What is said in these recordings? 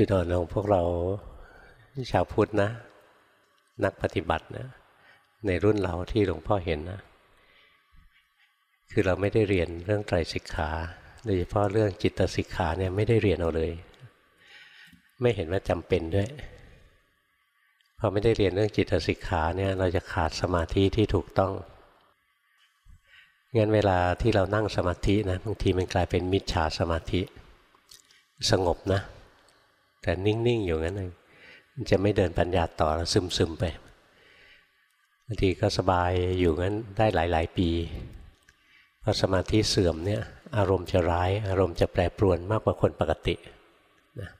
จุดอ่อนของพวกเราชาวพุทธนะ นักปฏิบัตินะ ในรุ่นเราที่หลวงพ่อเห็นนะ คือเราไม่ได้เรียนเรื่องไตรสิกขาโดยเฉพาะเรื่องจิตสิกขาเนี่ยไม่ได้เรียนเอาเลย ไม่เห็นว่าจำเป็นด้วยพอไม่ได้เรียนเรื่องจิตสิกขาเนี่ยเราจะขาดสมาธิที่ถูกต้องงั้นเวลาที่เรานั่งสมาธินะบางทีมันกลายเป็นมิจฉาสมาธิ สงบนะ แต่นิ่ง ๆ อยู่งั้นเองจะไม่เดินปัญญาต่อซึม ๆ ไปบางทีก็สบายอยู่งั้นได้หลาย ๆ ปีพอสมาธิเสื่อมเนี่ยอารมณ์จะร้าย อารมณ์จะแปรปรวนมากกว่าคนปกตินะ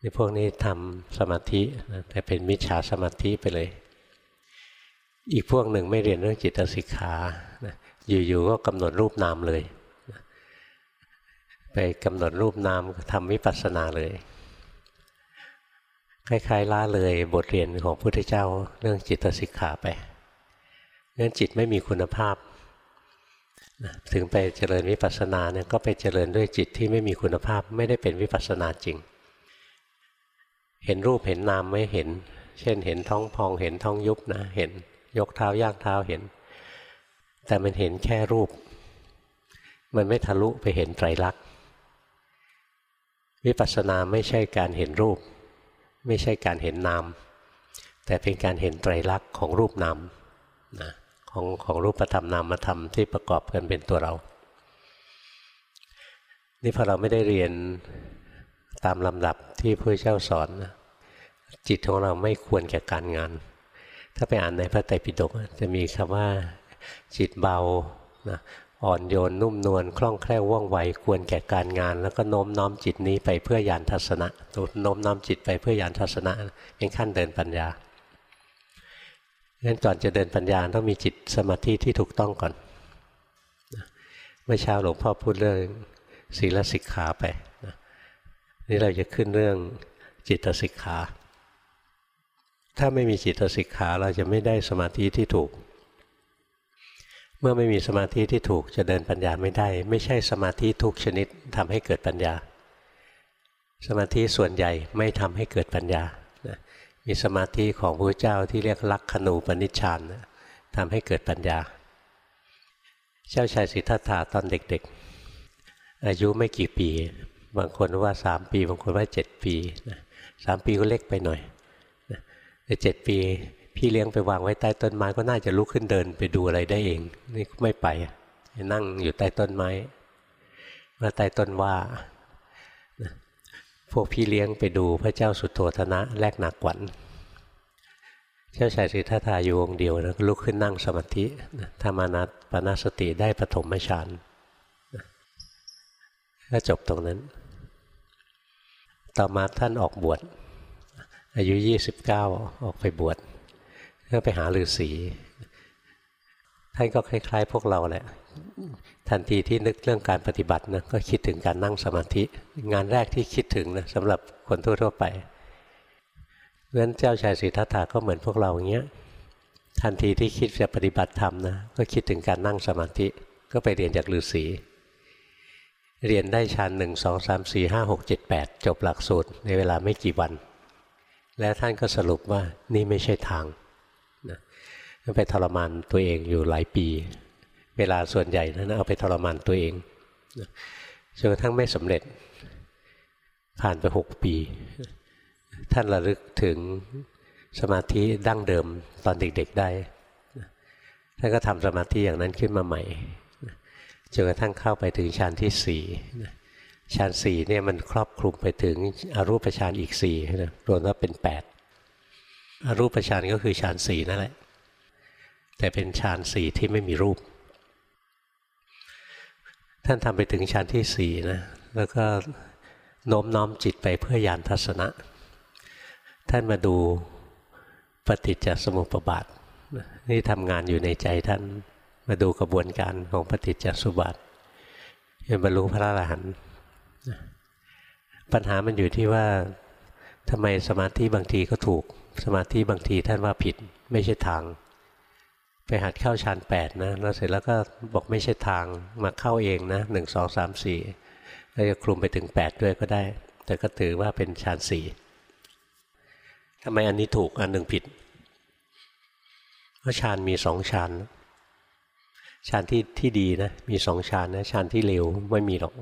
นี่พวกนี้ทำสมาธินะแต่เป็นมิจฉาสมาธิไปเลย อีกพวกหนึ่งไม่เรียนเรื่องจิตสิกขานะอยู่ๆก็กำหนดรูปนามเลย ไปกำหนดรูปนามทำวิปัสสนาเลย คล้ายๆล่าเลยบทเรียนของพุทธเจ้าเรื่องจิตสิกขาไปงั้นจิตไม่มีคุณภาพ ถึงไปเจริญวิปัสสนาเนี่ยก็ไปเจริญด้วยจิตที่ไม่มีคุณภาพไม่ได้เป็นวิปัสสนาจริง เห็นรูปเห็นนามไม่เห็น เช่นเห็นท้องพองเห็นท้องยุบนะเห็นยกเท้าย่างเท้าเห็น แต่มันเห็นแค่รูป มันไม่ทะลุไปเห็นไตรลักษณ์ วิปัสสนาไม่ใช่การเห็นรูป ไม่ใช่การเห็นนาม แต่เป็นการเห็นไตรลักษณ์ของรูปนามนะของของรูปธรรมนามธรรมที่ประกอบกันเป็นตัวเรา นี่พอเราไม่ได้เรียนตามลำดับที่พระเจ้าสอนนะจิตของเราไม่ควรแก่การงาน ถ้าไปอ่านในพระไตรปิฎกจะมีคำว่าจิตเบานะ อ่อนโยนนุ่มนวลคล่องแคล่วว่องไวควรแก่การงาน แล้วก็โน้มน้อมจิตนี้ไปเพื่อยานทัศนะโน้มน้อมจิตไปเพื่อยานทัศนะเป็นขั้นเดินปัญญางั้นก่อนจะเดินปัญญาต้องมีจิตสมาธิที่ถูกต้องก่อนเมื่อเช้าหลวงพ่อพูดเรื่องศีลสิกขาไปนี่เราจะขึ้นเรื่องจิตสิกขา ถ้าไม่มีจิตสิกขาเราจะไม่ได้สมาธิที่ถูก เมื่อไม่มีสมาธิที่ถูกจะเดินปัญญาไม่ได้ ไม่ใช่สมาธิทุกชนิดทำให้เกิดปัญญา สมาธิส่วนใหญ่ไม่ทำให้เกิดปัญญามีสมาธิของพระเจ้าที่เรียกลักขณูปนิชฌานทำให้เกิดปัญญา เจ้าชายสิทธัตถะตอนเด็กๆ อายุไม่กี่ปี บางคนว่าสามปี บางคนว่าเจ็ดปีสามปีก็เล็กไปหน่อยแต่เจ็ดปี พี่เลี้ยงไปวางไว้ใต้ต้นไม้ก็น่าจะลุกขึ้นเดินไปดูอะไรได้เอง นี่ไม่ไปนั่งอยู่ใต้ต้นไม้ว่าใต้ต้นว่าพวกพี่เลี้ยงไปดูพระเจ้าสุโธธนะแลกหนักกวันเจ้าชายสิทธัตถะอยู่องค์เดียวแล้วลุกขึ้นนั่งสมาธิธรรมานัตปนาสติได้ปฐมฌานก็จบตรงนั้น ต่อมาท่านออกบวชอายุ 29 ออกไปบวช ก็ไปหาฤาษีท่านก็คล้าย ๆ พวกเราแหละ ทันทีที่นึกเรื่องการปฏิบัตินะก็คิดถึงการนั่งสมาธิ งานแรกที่คิดถึงนะสำหรับคนทั่วๆไปเพราะนั้นเจ้าชายสิทธัตถะก็เหมือนพวกเราอย่างเงี้ยทันทีที่คิดจะปฏิบัติธรรมนะก็คิดถึงการนั่งสมาธิก็ไปเรียนจากฤาษีเรียนได้ชั้นหนึ่งสองสามสี่ห้าหกเจ็ดแปดจบหลักสูตร ในเวลาไม่กี่วัน แล้วท่านก็สรุปว่านี่ไม่ใช่ทาง ไปทรมานตัวเองอยู่หลายปี เวลาส่วนใหญ่นั้นเอาไปทรมานตัวเองจนกระทั่งไม่สำเร็จผ่านไปหกปี ท่านระลึกถึงสมาธิดั้งเดิมตอนเด็กๆได้ท่านก็ทำสมาธิอย่างนั้นขึ้นมาใหม่จนกระทั่งเข้าไปถึงฌานที่สี่ฌานสี่เนี่ยมันครอบคลุมไปถึงอรูปฌานอีกสี่รวมว่าเป็นแปดอรูปฌานก็คือฌานสี่นั่นแหละ แต่เป็นฌานสี่ที่ไม่มีรูป ท่านทำไปถึงชั้นที่สี่นะแล้วก็โน้มน้อมจิตไปเพื่อยานทัศนะ ท่านมาดูปฏิจจสมุปบาทนี่ทำงานอยู่ในใจท่านมาดูกระบวนการของปฏิจจสมุปบาทจนบรรลุพระอรหันต์ปัญหามันอยู่ที่ว่าทำไมสมาธิบางทีก็ถูก สมาธิบางทีท่านว่าผิดไม่ใช่ทาง ไปหัดเข้าฌานแปดนะแล้วเสร็จแล้วก็บอกไม่ใช่ทางมาเข้าเองนะหนึ่งสองสามสี่เราจะคลุมไปถึงแปดด้วยก็ได้ แต่ก็ถือว่าเป็นฌานสี่ทำไมอันนี้ถูกอันหนึ่งผิดเพราะฌานมีสองฌานฌานที่ที่ดีนะมีสองฌานนะฌานที่เร็วไม่มีหรอก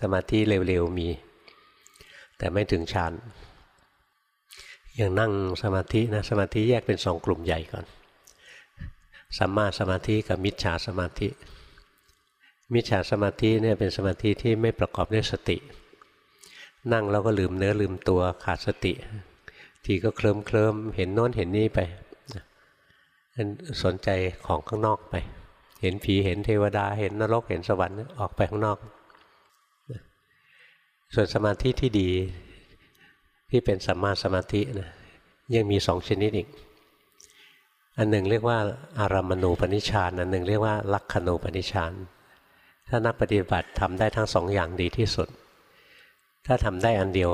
สมาธิเร็วๆมี แต่ไม่ถึงฌานอย่างนั่งสมาธินะสมาธิแยกเป็นสองกลุ่มใหญ่ก่อน สัมมาสมาธิกับมิจฉาสมาธิ มิจฉาสมาธิเนี่ยเป็นสมาธิที่ไม่ประกอบด้วยสติ นั่งแล้วก็ลืมเนื้อลืมตัวขาดสติ ทีก็เคลิ้มเคลิมเห็นโน้นเห็นนี่ไปสนใจของข้างนอกไป เห็นผีเห็นเทวดาเห็นนรกเห็นสวรรค์ออกไปข้างนอก ส่วนสมาธิที่ดีที่เป็นสัมมาสมาธินะยังมีสองชนิดอีก อันหนึ่งเรียกว่าอารามณูปนิชานอันหนึ่งเรียกว่าลักขณูปนิชานถ้านักปฏิบัติทำได้ทั้งสองอย่างดีที่สุด ถ้าทำได้อันเดียว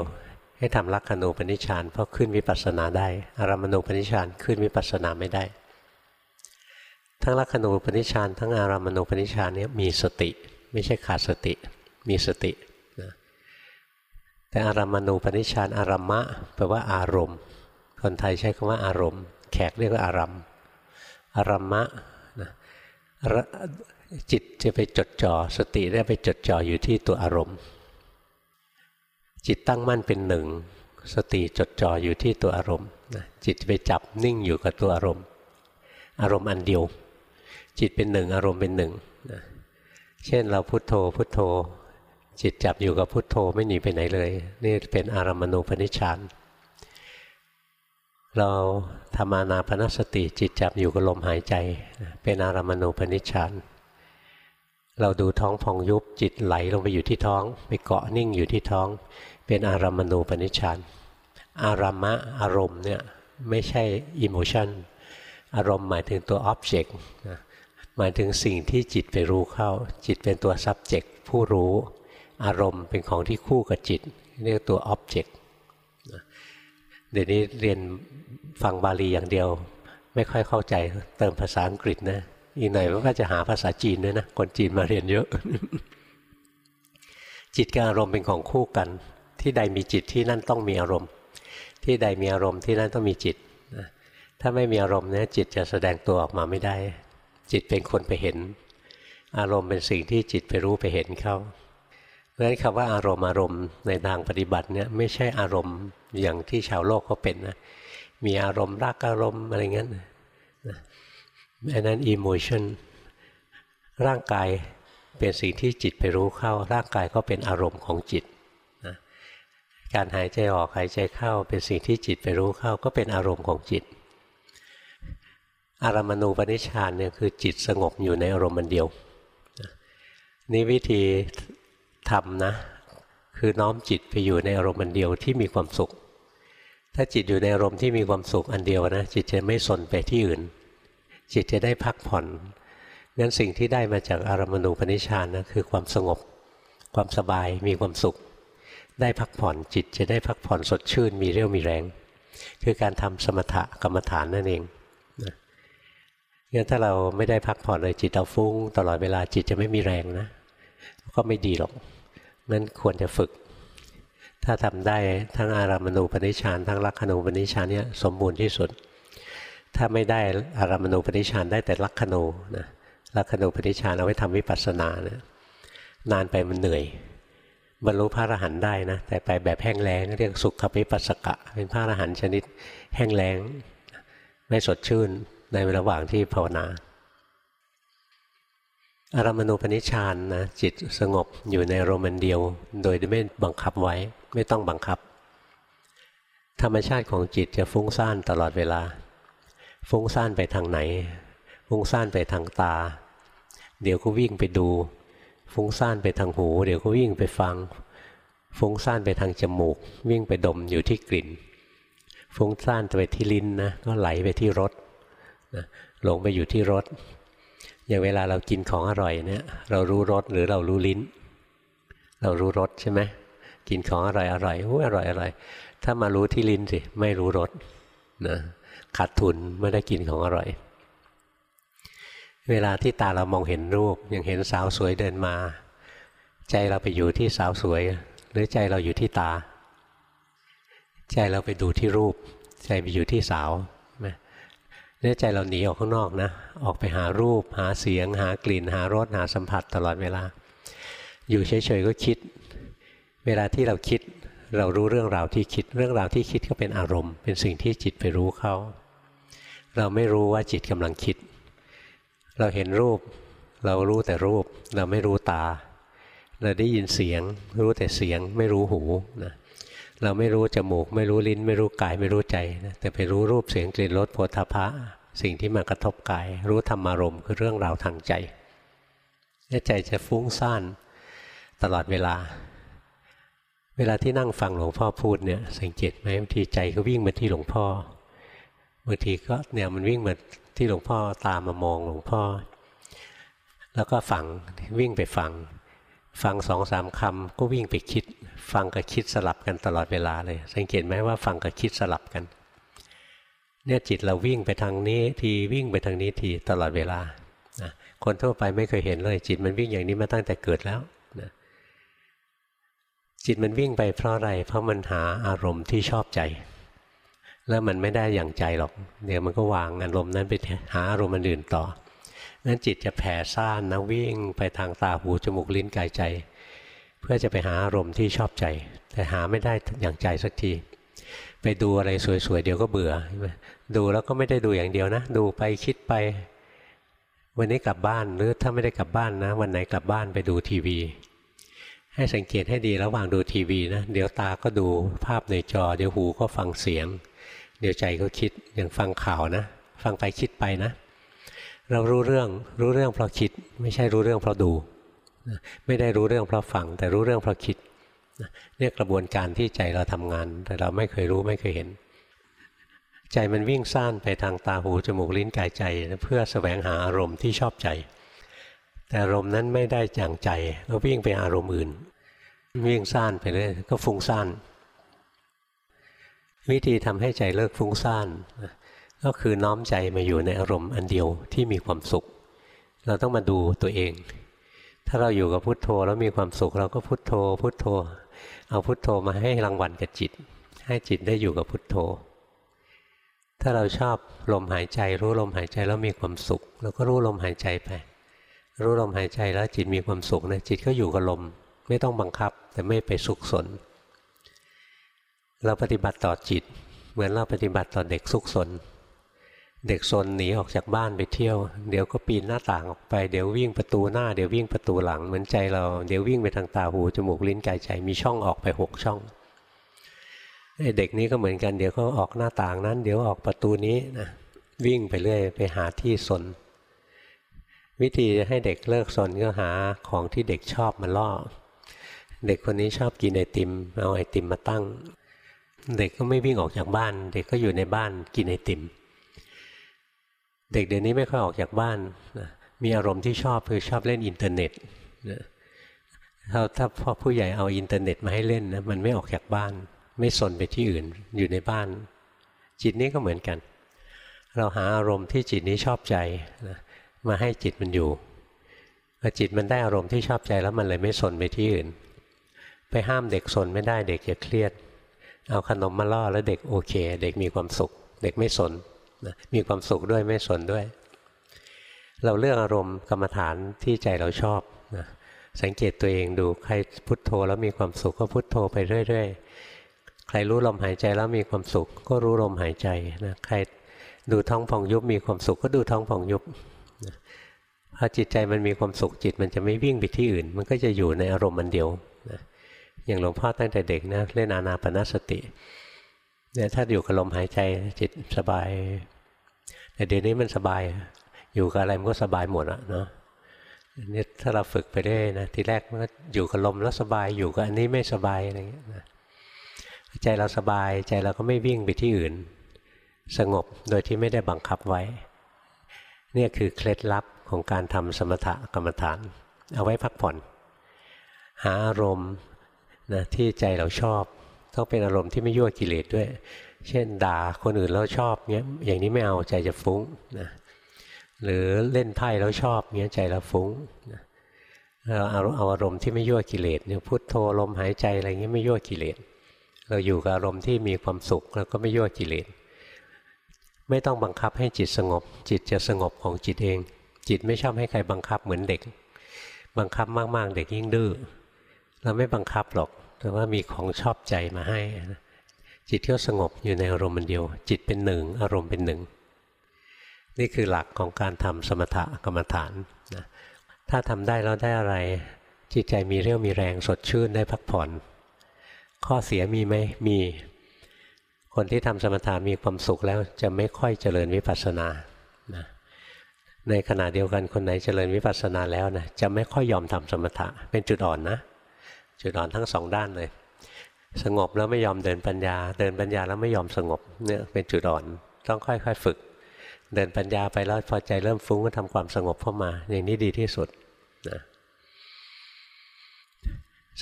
ให้ทำลักขณูปนิชานเพราะขึ้นวิปัสสนาได้ อารามณูปนิชานขึ้นวิปัสสนาไม่ได้ ทั้งลักขณูปนิชานทั้งอารามณูปนิชานนี้มีสติ ไม่ใช่ขาดสติ มีสติแต่อารามณูปนิชานอารามะแปลว่าอารมณ์ คนไทยใช้คำว่าอารมณ์ แขกเรียกว่าอาราม อารมะนะจิตจะไปจดจ่อสติได้ไปจดจ่ออยู่ที่ตัวอารมณ์ จิตตั้งมั่นเป็นหนึ่ง สติจดจ่ออยู่ที่ตัวอารมณ์จิตไปจับนิ่งอยู่กับตัวอารมณ์ อารมณ์อันเดียว จิตเป็นหนึ่งอารมณ์เป็นหนึ่งเช่นเราพุโทโธพุโทโธ จิตจับอยู่กับพุทโธไม่หนีไปไหนเลย นี่เป็นอารามณูปนิชฌาน เราทำอานาพนสติจิตจับอยู่กับลมหายใจ เป็นอารามณูปนิชฌานเราดูท้องพองยุบจิตไหลลงไปอยู่ที่ท้อง ไปเกาะนิ่งอยู่ที่ท้อง เป็นอารามณูปนิชฌานอารามะอารมณ์เนี่ยไม่ใช่อิโมชันอารมณ์หมายถึงตัวอ็อบเจกต์หมายถึงสิ่งที่จิตไปรู้เข้า จิตเป็นตัว subject ผู้รู้ อารมณ์เป็นของที่คู่กับจิต เรียกตัว object เเดี๋ยวนี้เรียนฟังบาลีอย่างเดียว ไม่ค่อยเข้าใจเติมภาษาอังกฤษนะอีกหน่อยก็จะหาภาษาจีนด้วยนะคนจีนมาเรียนเยอะ จิตกับอารมณ์เป็นของคู่กัน ที่ใดมีจิตที่นั่นต้องมีอารมณ์ ที่ใดมีอารมณ์ที่นั่นต้องมีจิตถ้าไม่มีอารมณ์เนี่ยจิตจะแสดงตัวออกมาไม่ได้ จิตเป็นคนไปเห็น อารมณ์เป็นสิ่งที่จิตไปรู้ไปเห็นเข้า เพราะฉะนั้นคำว่าอารมณ์อารมณ์ในทางปฏิบัติเนี่ยไม่ใช่อารมณ์อย่างที่ชาวโลกเขาเป็นนะมีอารมณ์รักอารมณ์อะไรเงี้ยอันนั้น emotion ร่างกายเป็นสิ่งที่จิตไปรู้เข้า ร่างกายก็เป็นอารมณ์ของจิตนะการหายใจออกหายใจเข้า เป็นสิ่งที่จิตไปรู้เข้า ก็เป็นอารมณ์ของจิต อารมณูปนิชฌานเนี่ยคือจิตสงบอยู่ในอารมณ์มันเดียวนี่วิธี ทำนะ คือน้อมจิตไปอยู่ในอารมณ์อันเดียวที่มีความสุข ถ้าจิตอยู่ในอารมณ์ที่มีความสุขอันเดียวนะจิตจะไม่สนไปที่อื่น จิตจะได้พักผ่อนงั้นสิ่งที่ได้มาจากอารมณูปนิชานนะคือความสงบ ความสบายมีความสุข ได้พักผ่อนจิตจะได้พักผ่อนสดชื่น มีเรี่ยวมีแรง คือการทำสมถะกรรมฐานนั่นเองนะงั้นถ้าเราไม่ได้พักผ่อนเลยจิตเราฟุ้งตลอดเวลาจิตจะไม่มีแรงนะ ก็ไม่ดีหรอก นั้นควรจะฝึก ถ้าทำได้ทั้งอารามณูปนิชานทั้งลักขณูปนิชานเนี่ยสมบูรณ์ที่สุด ถ้าไม่ได้อารามณูปนิชานได้แต่ลักขณูนะลักขณูปนิชานเอาไว้ทำวิปัสสนานะนานไปมันเหนื่อย บรรลุพระอรหันต์ได้นะแต่ไปแบบแห้งแล้งเรียกสุขวิปัสสกะ เป็นพระอรหันต์ชนิดแห้งแล้งไม่สดชื่นในระหว่างที่ภาวนา อารามณูปนิชานนะจิตสงบอยู่ในโรมันเดียว โดยไม่บังคับไว้ไม่ต้องบังคับ ธรรมชาติของจิตจะฟุ้งซ่านตลอดเวลา ฟุ้งซ่านไปทางไหน ฟุ้งซ่านไปทางตา เดี๋ยวก็วิ่งไปดู ฟุ้งซ่านไปทางหู เดี๋ยวก็วิ่งไปฟัง ฟุ้งซ่านไปทางจมูก วิ่งไปดมอยู่ที่กลิ่น ฟุ้งซ่านไปที่ลิ้นนะก็ไหลไปที่รสหลงไปอยู่ที่รส อย่างเวลาเรากินของอร่อยเนี่ย เรารู้รสหรือเรารู้ลิ้น เรารู้รสใช่ไหมกินของอร่อยอร่อยโอ้อร่อยอร่อย ถ้ามารู้ที่ลิ้นสิไม่รู้รสนะขาดทุนไม่ได้กินของอร่อย เวลาที่ตาเรามองเห็นรูป อย่างเห็นสาวสวยเดินมา ใจเราไปอยู่ที่สาวสวย หรือใจเราอยู่ที่ตา ใจเราไปดูที่รูป ใจไปอยู่ที่สาว เนี่ยใจเราหนีออกข้างนอกนะ ออกไปหารูป หาเสียง หากลิ่น หารสหาสัมผัสตลอดเวลา อยู่เฉยๆก็คิด เวลาที่เราคิด เรารู้เรื่องราวที่คิด เรื่องราวที่คิดก็เป็นอารมณ์ เป็นสิ่งที่จิตไปรู้เขา เราไม่รู้ว่าจิตกำลังคิด เราเห็นรูป เรารู้แต่รูป เราไม่รู้ตา เราได้ยินเสียง รู้แต่เสียง ไม่รู้หูนะ เราไม่รู้จมูก ไม่รู้ลิ้น ไม่รู้กายไม่รู้ใจนะแต่ไปรู้รูปเสียงกลิ่นรสโผฏฐพะสิ่งที่มากระทบกาย รู้ธรรมารมณ์คือเรื่องราวทางใจใจจะฟุ้งซ่านตลอดเวลา เวลาที่นั่งฟังหลวงพ่อพูดเนี่ยสังเกตไหมบางทีใจก็วิ่งมาที่หลวงพ่อบางทีก็เนี่ยมันวิ่งมาที่หลวงพ่อตามมามองหลวงพ่อ แล้วก็ฟังวิ่งไปฟัง ฟังสองสามคำก็วิ่งไปคิด ฟังกับคิดสลับกันตลอดเวลาเลย สังเกตไหมว่าฟังกับคิดสลับกัน เนี่ยจิตเราวิ่งไปทางนี้ทีวิ่งไปทางนี้ทีตลอดเวลานะคนทั่วไปไม่เคยเห็นเลย จิตมันวิ่งอย่างนี้มาตั้งแต่เกิดแล้วนะจิตมันวิ่งไปเพราะอะไร เพราะมันหาอารมณ์ที่ชอบใจ แล้วมันไม่ได้อย่างใจหรอก เดี๋ยวมันก็วางอารมณ์นั้นไปหาอารมณ์อื่นต่อ นั้นจิตจะแผ่ซ่านนะวิ่งไปทางตาหูจมูกลิ้นกายใจ เพื่อจะไปหาอารมณ์ที่ชอบใจ แต่หาไม่ได้อย่างใจสักที ไปดูอะไรสวยๆเดี๋ยวก็เบื่อดูแล้วก็ไม่ได้ดูอย่างเดียวนะ ดูไปคิดไป วันนี้กลับบ้านหรือถ้าไม่ได้กลับบ้านนะ วันไหนกลับบ้านไปดูทีวี ให้สังเกตให้ดีระหว่างดูทีวีนะเดี๋ยวตาก็ดูภาพในจอ เดี๋ยวหูก็ฟังเสียง เดี๋ยวใจก็คิดอย่างฟังข่าวนะ ฟังไปคิดไปนะ เรารู้เรื่องรู้เรื่องเพราะคิด ไม่ใช่รู้เรื่องเพราะดู ไม่ได้รู้เรื่องเพราะฟัง แต่รู้เรื่องเพราะคิดเนี่ยกระบวนการที่ใจเราทำงาน แต่เราไม่เคยรู้ไม่เคยเห็น ใจมันวิ่งซ่านไปทางตาหูจมูกลิ้นกายใจ เพื่อสแสวงหาอารมณ์ที่ชอบใจ แต่อารมณ์นั้นไม่ได้จังใจก็วิ่งไปอารมณ์อื่น วิ่งซ่านไปเรื่อยก็ฟุ้งซ่านวิธีทำให้ใจเลิกฟุ้งซ่าน ก็คือน้อมใจมาอยู่ในอารมณ์อันเดียวที่มีความสุข เราต้องมาดูตัวเอง ถ้าเราอยู่กับพุทโธแล้วมีความสุข เราก็พุทโธ พุทโธ เอาพุทโธมาให้รางวัลกับจิต ให้จิตได้อยู่กับพุทโธ ถ้าเราชอบลมหายใจ รู้ลมหายใจแล้วมีความสุขเราก็รู้ลมหายใจไป รู้ลมหายใจแล้วจิตมีความสุขนะจิตก็อยู่กับลม ไม่ต้องบังคับแต่ไม่ไปสุขสน เราปฏิบัติต่อจิต เหมือนเราปฏิบัติต่อเด็กสุขสน เด็กซนหนีออกจากบ้านไปเที่ยว เดี๋ยวก็ปีนหน้าต่างออกไปเดี๋ยววิ่งประตูหน้าเดี๋ยววิ่งประตูหลังเหมือนใจเราเดี๋ยววิ่งไปทางตาหูจมูกลิ้นกายใจมีช่องออกไปหกช่องเด็กนี้ก็เหมือนกันเดี๋ยวเขาออกหน้าต่างนั้น เดี๋ยวออกประตูนี้นะวิ่งไปเรื่อยไปหาที่ซน วิธีให้เด็กเลิกซนก็หาของที่เด็กชอบมาล่อ เด็กคนนี้ชอบกินไอติม เอาไอติมมาตั้ง เด็กก็ไม่วิ่งออกจากบ้าน เด็กก็อยู่ในบ้านกินไอติม เด็กเดี๋ยวนี้ไม่ค่อยออกจากบ้านนะมีอารมณ์ที่ชอบคือชอบเล่นอินเทอร์เน็ตนะถ้าถ้าพ่อผู้ใหญ่เอาอินเทอร์เน็ตมาให้เล่นนะมันไม่ออกจากบ้าน ไม่สนไปที่อื่นอยู่ในบ้าน จิตนี้ก็เหมือนกัน เราหาอารมณ์ที่จิตนี้ชอบใจนะมาให้จิตมันอยู่พอจิตมันได้อารมณ์ที่ชอบใจแล้วมันเลยไม่สนไปที่อื่น ไปห้ามเด็กสนไม่ได้เด็กจะเครียด เอาขนมมาล่อแล้วเด็กโอเค เด็กมีความสุข เด็กไม่สน นะมีความสุขด้วยไม่สนด้วย เราเลือกอารมณ์กรรมฐานที่ใจเราชอบนะสังเกตตัวเองดูใครพุทโธแล้วมีความสุขก็พุทโธไปเรื่อย ๆ ใครรู้ลมหายใจแล้วมีความสุข ก็รู้ลมหายใจนะใครดูท้องพองยุบมีความสุขก็ดูท้องพองยุบพอจิตใจมันมีความสุขจิตมันจะไม่วิ่งไปที่อื่น มันก็จะอยู่ในอารมณ์มันเดียวนะอย่างหลวงพ่อตั้งแต่เด็กนะเล่นอานาปนสติเนี่ยถ้าอยู่กับลมหายใจจิตสบาย แต่เดี๋ยวนี้มันสบาย อยู่กับอะไรมันก็สบายหมดอะเนาะนี่ถ้าเราฝึกไปได้นะทีแรกมันก็อยู่กับลมแล้วสบายอยู่กับอันนี้ไม่สบายอะไรเงี้ยนะใจเราสบายใจเราก็ไม่วิ่งไปที่อื่น สงบโดยที่ไม่ได้บังคับไว้ เนี่ยคือเคล็ดลับของการทำสมถกรรมฐาน เอาไว้พักผ่อน หาอารมณ์นะที่ใจเราชอบ ต้องเป็นอารมณ์ที่ไม่ยั่วกิเลสด้วย เช่นด่าคนอื่นแล้วชอบเงี้ยอย่างนี้ไม่เอาใจจะฟุ้งนะหรือเล่นไพ่แล้วชอบเงี้ยใจเราฟุ้งนะเราเอาอารมณ์ที่ไม่ยั่วกิเลสเนี่ยพุทโธลมหายใจอะไรเงี้ยไม่ยั่วกิเลส เราอยู่กับอารมณ์ที่มีความสุขแล้วก็ไม่ยั่วกิเลส ไม่ต้องบังคับให้จิตสงบ จิตจะสงบของจิตเอง จิตไม่ชอบให้ใครบังคับเหมือนเด็ก บังคับมากๆเด็กยิ่งดื้อเราไม่บังคับหรอกแต่ว่ามีของชอบใจมาให้นะ จิตก็สงบอยู่ในอารมณ์เดียว จิตเป็นหนึ่ง อารมณ์เป็นหนึ่ง นี่คือหลักของการทำสมถกรรมฐานนะถ้าทำได้แล้วได้อะไร จิตใจมีเรี่ยวมีแรงสดชื่นได้พักผ่อน ข้อเสียมีไหมมี คนที่ทำสมถะมีความสุขแล้วจะไม่ค่อยเจริญวิปัสสนานะในขณะเดียวกันคนไหนเจริญวิปัสสนาแล้วนะจะไม่ค่อยยอมทำสมถะเป็นจุดอ่อนนะ จุดอ่อนทั้งสองด้านเลย สงบแล้วไม่ยอมเดินปัญญา เดินปัญญาแล้วไม่ยอมสงบเนี่ยเป็นจุดอ่อน ต้องค่อยๆฝึก เดินปัญญาไปแล้วพอใจเริ่มฟุ้งก็ทำความสงบเข้ามา อย่างนี้ดีที่สุดนะ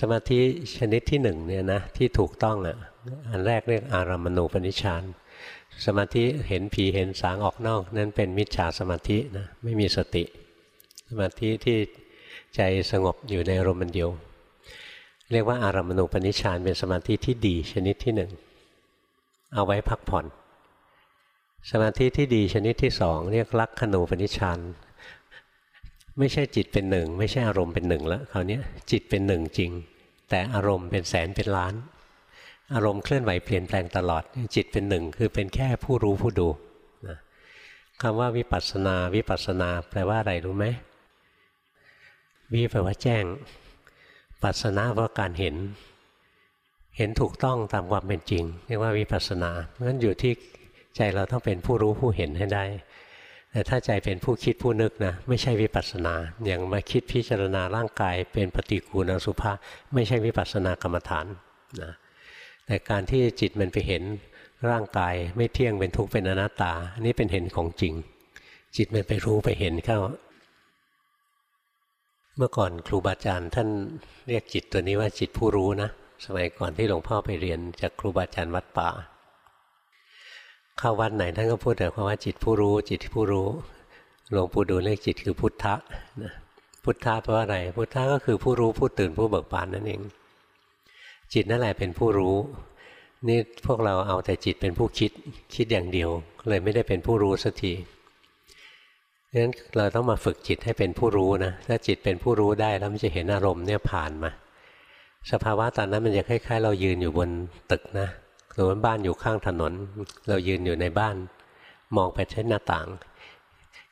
สมาธิชนิดที่หนึ่งเนี่ยนะที่ถูกต้องอะอันแรกเรียกอารามณูปนิชานสมาธิเห็นผีเห็นสางออกนอก นั่นเป็นมิจฉาสมาธินะไม่มีสติ สมาธิที่ใจสงบอยู่ในอารมณ์เดียว เรียกว่าอารามณูปนิชานเป็นสมาธิที่ดีชนิดที่หนึ่งเอาไว้พักผ่อน สมาธิที่ดีชนิดที่สองเรียกลักขณูปนิชานไม่ใช่จิตเป็นหนึ่งไม่ใช่อารมณ์เป็นหนึ่งแล้วคราวนี้จิตเป็นหนึ่งจริง แต่อารมณ์เป็นแสนเป็นล้าน อารมณ์เคลื่อนไหวเปลี่ยนแปลงตลอด จิตเป็นหนึ่งคือเป็นแค่ผู้รู้ผู้ดูนะคำว่าวิปัสสนาวิปัสสนา แปลว่าอะไรรู้ไหมวิแปลว่าแจ้ง ปัสสนาว่าะการเห็น เห็นถูกต้องตามความเป็นจริง เรียกว่าวิปัสสนาเพราะฉะนั้นอยู่ที่ใจเราต้องเป็นผู้รู้ผู้เห็นให้ได้ แต่ถ้าใจเป็นผู้คิดผู้นึกนะไม่ใช่วิปัสสนา อย่างมาคิดพิจารณาร่างกาย เป็นปฏิกูลอสุภะไม่ใช่วิปัสสนากรรมฐานนะแต่การที่จิตมันไปเห็นร่างกายไม่เที่ยงเป็นทุกข์เป็นอนัตตาอันนี้เป็นเห็นของจริง จิตมันไปรู้ไปเห็นเข้า เมื่อก่อนครูบาอาจารย์ท่านเรียกจิตตัวนี้ว่าจิตผู้รู้นะ สมัยก่อนที่หลวงพ่อไปเรียนจากครูบาอาจารย์วัดป่า เข้าวัดไหนท่านก็พูดแต่คำว่าจิตผู้รู้จิตผู้รู้ หลวงปู่ดูเรียกจิตคือพุทธะนะพุทธะแปลว่าอะไร พุทธะก็คือผู้รู้ผู้ตื่นผู้เบิกบานนั่นเอง จิตนั่นแหละเป็นผู้รู้ นี่พวกเราเอาแต่จิตเป็นผู้คิดคิดอย่างเดียว เลยไม่ได้เป็นผู้รู้สักที ดังนั้นเราต้องมาฝึกจิตให้เป็นผู้รู้นะถ้าจิตเป็นผู้รู้ได้แล้วมันจะเห็นอารมณ์เนี่ยผ่านมา สภาวะตอนนั้นมันจะคล้ายๆ เรายืนอยู่บนตึกนะสมมติบ้านอยู่ข้างถนน เรายืนอยู่ในบ้าน มองไปใช้หน้าต่าง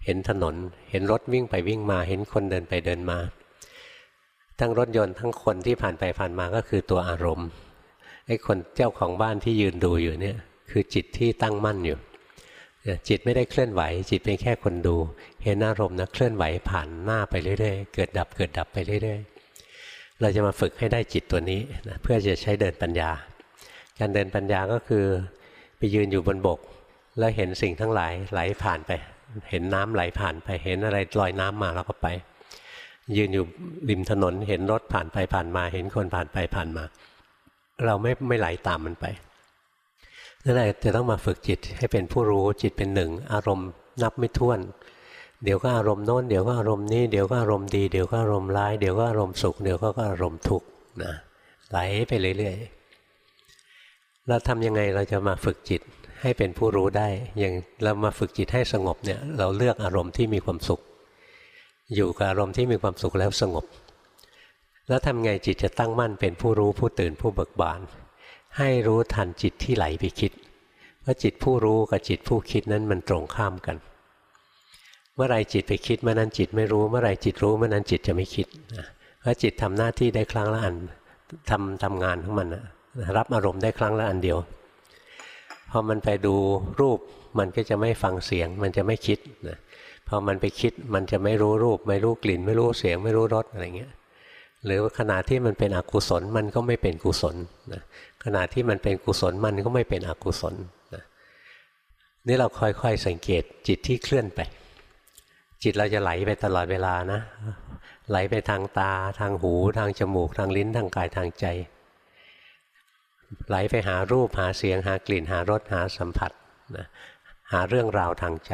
เห็นถนน เห็นรถวิ่งไปวิ่งมา เห็นคนเดินไปเดินมา ทั้งรถยนต์ทั้งคนที่ผ่านไปผ่านมาก็คือตัวอารมณ์ไอ้คนเจ้าของบ้านที่ยืนดูอยู่เนี่ย คือจิตที่ตั้งมั่นอยู่ จิตไม่ได้เคลื่อนไหว จิตเป็นแค่คนดู เห็นอารมณ์นะเคลื่อนไหวผ่านหน้าไปเรื่อยๆ เกิดดับเกิดดับไปเรื่อยๆ เราจะมาฝึกให้ได้จิตตัวนี้นะเพื่อจะใช้เดินปัญญา การเดินปัญญาก็คือไปยืนอยู่บนบก แล้วเห็นสิ่งทั้งหลายไหลผ่านไป เห็นน้ำไหลผ่านไปเห็นอะไรลอยน้ำมาแล้วก็ไป ยืนอยู่ริมถนนเห็นรถผ่านไปผ่านมา เห็นคนผ่านไปผ่านมา เราไม่ไม่ไหลตามมันไป นั่นแหละจะต้องมาฝึกจิตให้เป็นผู้รู้จิตเป็นหนึ่ง อารมณ์นับไม่ถ้วน เดี๋ยวก็อารมณ์โน้นเดี๋ยวก็อารมณ์นี้เดี๋ยวก็อารมณ์ดีเดี๋ยวก็อารมณ์ร้ายเดี๋ยวก็อารมณ์สุขเดี๋ยวก็อารมณ์ทุกข์นะไหลไปเรื่อยๆเราทำยังไงเราจะมาฝึกจิตให้เป็นผู้รู้ได้ อย่างเรามาฝึกจิตให้สงบเนี่ยเราเลือกอารมณ์ที่มีความสุข อยู่กับอารมณ์ที่มีความสุขแล้วสงบ แล้วทำไงจิตจะตั้งมั่นเป็นผู้รู้ผู้ตื่นผู้เบิกบาน ให้รู้ทันจิตที่ไหลไปคิดเพราะจิตผู้รู้กับจิตผู้คิดนั้นมันตรงข้ามกัน เมื่อไรจิตไปคิดเมื่อนั้นจิตไม่รู้ เมื่อไรจิตรู้เมื่อนั้นจิตจะไม่คิดเพราะจิตทำหน้าที่ได้ครั้งละอันทำทำงานของมันรับอารมณ์ได้ครั้งละอันเดียวพอมันไปดูรูปมันก็จะไม่ฟังเสียง มันจะไม่คิดนะพอมันไปคิดมันจะไม่รู้รูป ไม่รู้กลิ่น ไม่รู้เสียง ไม่รู้รสอะไรเงี้ยหรือขณะที่มันเป็นอกุศลมันก็ไม่เป็นกุศลนะ ขณะที่มันเป็นกุศลมันก็ไม่เป็นอกุศลนะนี่เราค่อยๆสังเกตจิตที่เคลื่อนไป จิตเราจะไหลไปตลอดเวลานะ ไหลไปทางตาทางหู ทางจมูก ทางลิ้นทางกายทางใจ ไหลไปหารูปหาเสียงหากลิ่นหารสหาสัมผัสนะหาเรื่องราวทางใจ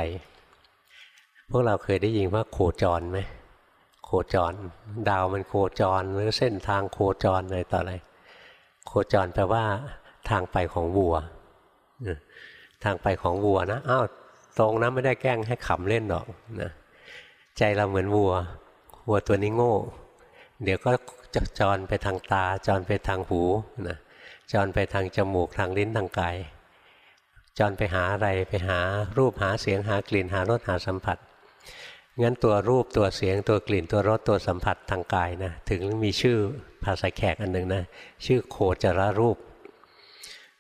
พวกเราเคยได้ยินว่าโคจรไหมโคจร ดาวมันโคจรหรือเส้นทางโคจรอะไรต่ออะไร จรแปลว่า ทางไปของวัว ทางไปของวัวนะอ้าวตรงนะไม่ได้แกล้งให้ขำเล่นหรอกนะใจเราเหมือนวัว วัวตัวนี้โง่ เดี๋ยวก็จะจรไปทางตา จรไปทางหูนะจรไปทางจมูกทางลิ้นทางกายจรไปหาอะไรไปหารูปหาเสียงหากลิ่นหารสหาสัมผัสงั้นตัวรูปตัวเสียงตัวกลิ่นตัวรสตัวสัมผัสทางกายนะถึงมีชื่อ ภาษาแขกอันหนึ่งนะชื่อโคจรรูป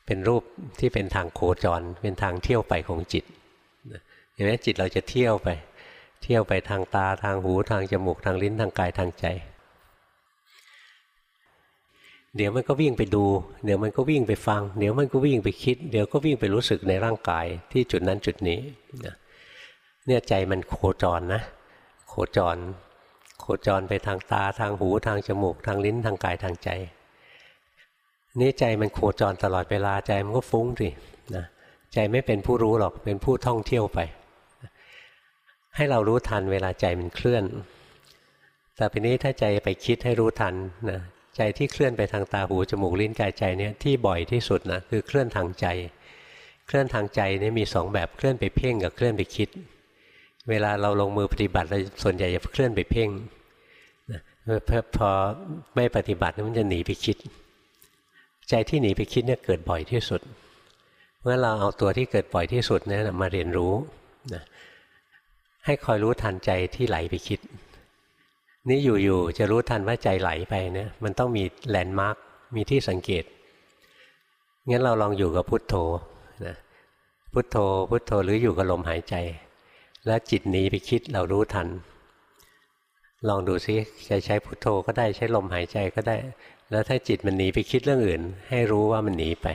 เป็นรูปที่เป็นทางโคจร เป็นทางเที่ยวไปของจิตเห็นไหมจิตเราจะเที่ยวไป เที่ยวไปทางตาทางหูทางจมูกทางลิ้นทางกายทางใจ เดี๋ยวมันก็วิ่งไปดู เดี๋ยวมันก็วิ่งไปฟัง เดี๋ยวมันก็วิ่งไปคิด เดี๋ยวก็วิ่งไปรู้สึกในร่างกายที่จุดนั้นจุดนี้เนี่ยใจมันโคจรนะ โคจร โคจรไปทางตาทางหูทางจมูก ทางลิ้นทางกายทางใจ นี่ใจมันโคจรตลอดเวลาใจมันก็ฟุ้งสินะใจไม่เป็นผู้รู้หรอกเป็นผู้ท่องเที่ยวไป ให้เรารู้ทันเวลาใจมันเคลื่อน แต่ปีนี้ถ้าใจไปคิดให้รู้ทันนะใจที่เคลื่อนไปทางตาหูจมูกลิ้นกายใจเนี่ยที่บ่อยที่สุดนะคือเคลื่อนทางใจ เคลื่อนทางใจเนี่ยมีสองแบบเคลื่อนไปเพ่งกับเคลื่อนไปคิด เวลาเราลงมือปฏิบัติเราส่วนใหญ่จะเคลื่อนไปเพ่งนะพอไม่ปฏิบัติมันจะหนีไปคิด ใจที่หนีไปคิดเนี่ยเกิดบ่อยที่สุดเมื่อเราเอาตัวที่เกิดบ่อยที่สุดเนี่ยมาเรียนรู้นะให้คอยรู้ทันใจที่ไหลไปคิด นี่อยู่ๆจะรู้ทันว่าใจไหลไปเนี่ยมันต้องมีแลนด์มาร์กมีที่สังเกตงั้นเราลองอยู่กับพุทโธนะพุทโธพุทโธหรืออยู่กับลมหายใจ แล้วจิตหนีไปคิดเรารู้ทัน ลองดูซิจะใช้พุทโธก็ได้ใช้ลมหายใจก็ได้ แล้วถ้าจิตมันหนีไปคิดเรื่องอื่น ให้รู้ว่ามันหนีไป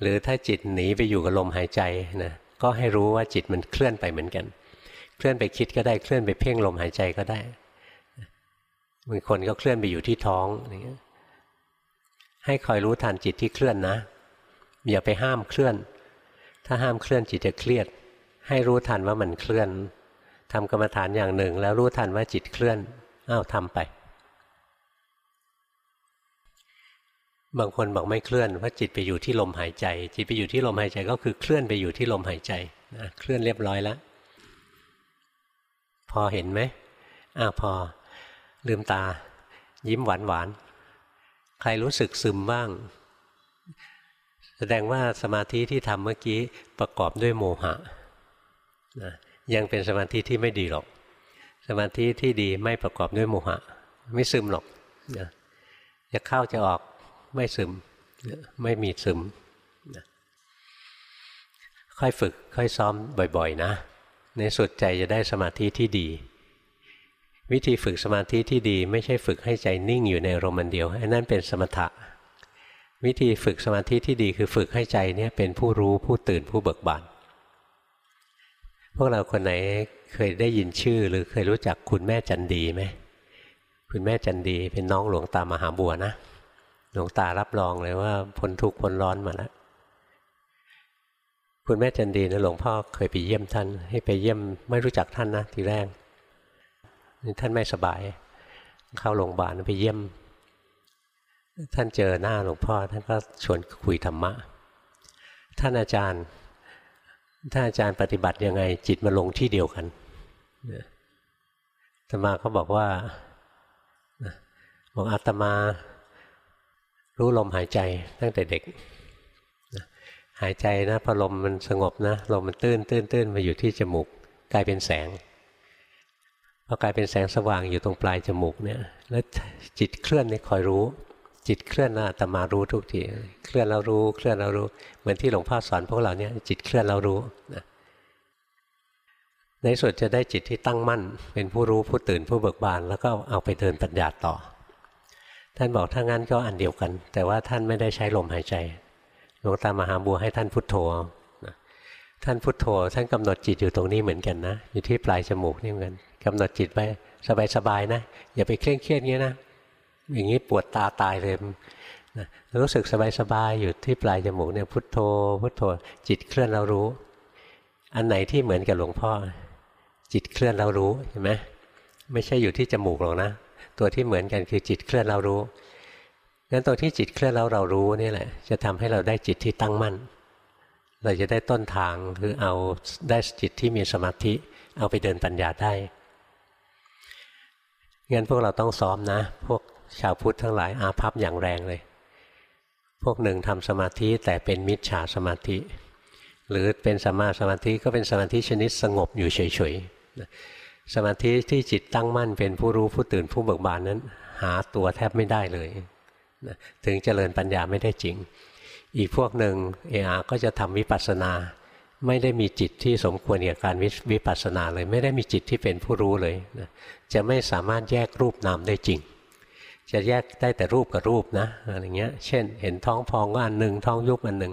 หรือถ้าจิตหนีไปอยู่กับลมหายใจนะก็ให้รู้ว่าจิตมันเคลื่อนไปเหมือนกัน เคลื่อนไปคิดก็ได้เคลื่อนไปเพ่งลมหายใจก็ได้บางคนก็เคลื่อนไปอยู่ที่ท้องอย่างเงี้ยให้คอยรู้ทันจิตที่เคลื่อนนะ อย่าไปห้ามเคลื่อน ถ้าห้ามเคลื่อนจิตจะเครียด ให้รู้ทันว่ามันเคลื่อนทำกรรมฐานอย่างหนึ่ง แล้วรู้ทันว่าจิตเคลื่อนอ้าวทำไป บางคนบอกไม่เคลื่อนเพราะจิตไปอยู่ที่ลมหายใจ จิตไปอยู่ที่ลมหายใจก็คือเคลื่อนไปอยู่ที่ลมหายใจนะเคลื่อนเรียบร้อยแล้วพอเห็นไหมอ้าวพอ ลืมตา ยิ้มหวานหวานใครรู้สึกซึมบ้าง แสดงว่าสมาธิที่ทำเมื่อกี้ประกอบด้วยโมหะ นะยังเป็นสมาธิที่ไม่ดีหรอก สมาธิที่ดีไม่ประกอบด้วยโมหะ ไม่ซึมหรอกนะจะเข้าจะออกไม่ซึม ไม่มีซึมค่อยฝึกค่อยซ้อมบ่อยๆ นะ ในสุดใจจะได้สมาธิที่ดี วิธีฝึกสมาธิที่ดี ไม่ใช่ฝึกให้ใจนิ่งอยู่ในอารมณ์เดียวอันนั้นเป็นสมถะ วิธีฝึกสมาธิที่ดีคือฝึกให้ใจเนี่ยเป็นผู้รู้ผู้ตื่นผู้เบิกบาน พวกเราคนไหนเคยได้ยินชื่อ หรือเคยรู้จักคุณแม่จันดีไหมคุณแม่จันดีเป็นน้องหลวงตามหาบัวนะหลวงตารับรองเลยว่าพ้นทุกข์พ้นร้อนมาแล้วคุณแม่จันดีนะหลวงพ่อเคยไปเยี่ยมท่าน ให้ไปเยี่ยมไม่รู้จักท่านนะทีแรกท่านไม่สบาย เข้าโรงพยาบาลไปเยี่ยม ท่านเจอหน้าหลวงพ่อ ท่านก็ชวนคุยธรรมะ ท่านอาจารย์ ท่าอาจารย์ปฏิบัติยังไง จิตมาลงที่เดียวกันธรรมาเขาบอกว่าบอกอาตมา รู้ลมหายใจตั้งแต่เด็ก หายใจนะพอลมมันสงบนะลมมันตื้นตื้นตื้นมาอยู่ที่จมูก กลายเป็นแสงพอกลายเป็นแสงสว่างอยู่ตรงปลายจมูกเนี่ย แล้วจิตเคลื่อนนี่คอยรู้ จิตเคลื่อนนะแต่มารู้ทุกทีเคลื่อนเรารู้ เคลื่อนเรารู้ เหมือนที่หลวงพ่อสอนพวกเราเนี่ยจิตเคลื่อนเรารู้นะในสุดจะได้จิตที่ตั้งมั่น เป็นผู้รู้ผู้ตื่นผู้เบิกบาน แล้วก็เอาไปเดินปัญญาต่อ ท่านบอกถ้างั้นก็อันเดียวกัน แต่ว่าท่านไม่ได้ใช้ลมหายใจหลวงตามหาบัวให้ท่านพุทโธท่านพุทโธท่านกำหนดจิตอยู่ตรงนี้เหมือนกันนะ อยู่ที่ปลายจมูกนี่เหมือนกันกำหนดจิตไปสบายๆนะ อย่าไปเคร่งเครียดเงี้ยนะ อย่างนี้ปวดตาตายเลยนะรู้สึกสบายๆอยู่ที่ปลายจมูกเนี่ยพุทโธ พุทโธ จิตเคลื่อนเรารู้ อันไหนที่เหมือนกับหลวงพ่อ จิตเคลื่อนเรารู้เห็นไหมไม่ใช่อยู่ที่จมูกหรอกนะ ตัวที่เหมือนกันคือจิตเคลื่อนเรารู้งั้นตรงที่จิตเคลื่อนแล้วเรารู้นี่แหละ จะทำให้เราได้จิตที่ตั้งมั่น เราจะได้ต้นทางคือเอาได้จิตที่มีสมาธิ เอาไปเดินปัญญาได้งั้นพวกเราต้องซ้อมนะ พวก ชาวพุทธทั้งหลายอาภัพอย่างแรงเลย พวกหนึ่งทำสมาธิแต่เป็นมิจฉาสมาธิ หรือเป็นสมาสมาธิก็เป็นสมาธิชนิดสงบอยู่เฉยๆสมาธิที่จิตตั้งมั่นเป็นผู้รู้ผู้ตื่นผู้เบิกบานนั้น หาตัวแทบไม่ได้เลยถึงเจริญปัญญาไม่ได้จริง อีกพวกหนึ่งเออาก็จะทำวิปัสสนา ไม่ได้มีจิตที่สมควรกับการวิปัสสนาเลย ไม่ได้มีจิตที่เป็นผู้รู้เลย จะไม่สามารถแยกรูปนามได้จริง จะแยกได้แต่รูปกับรูปนะอะไรเงี้ย เช่น เห็นท้องพองก็อันหนึ่งท้องยุบอันหนึ่ง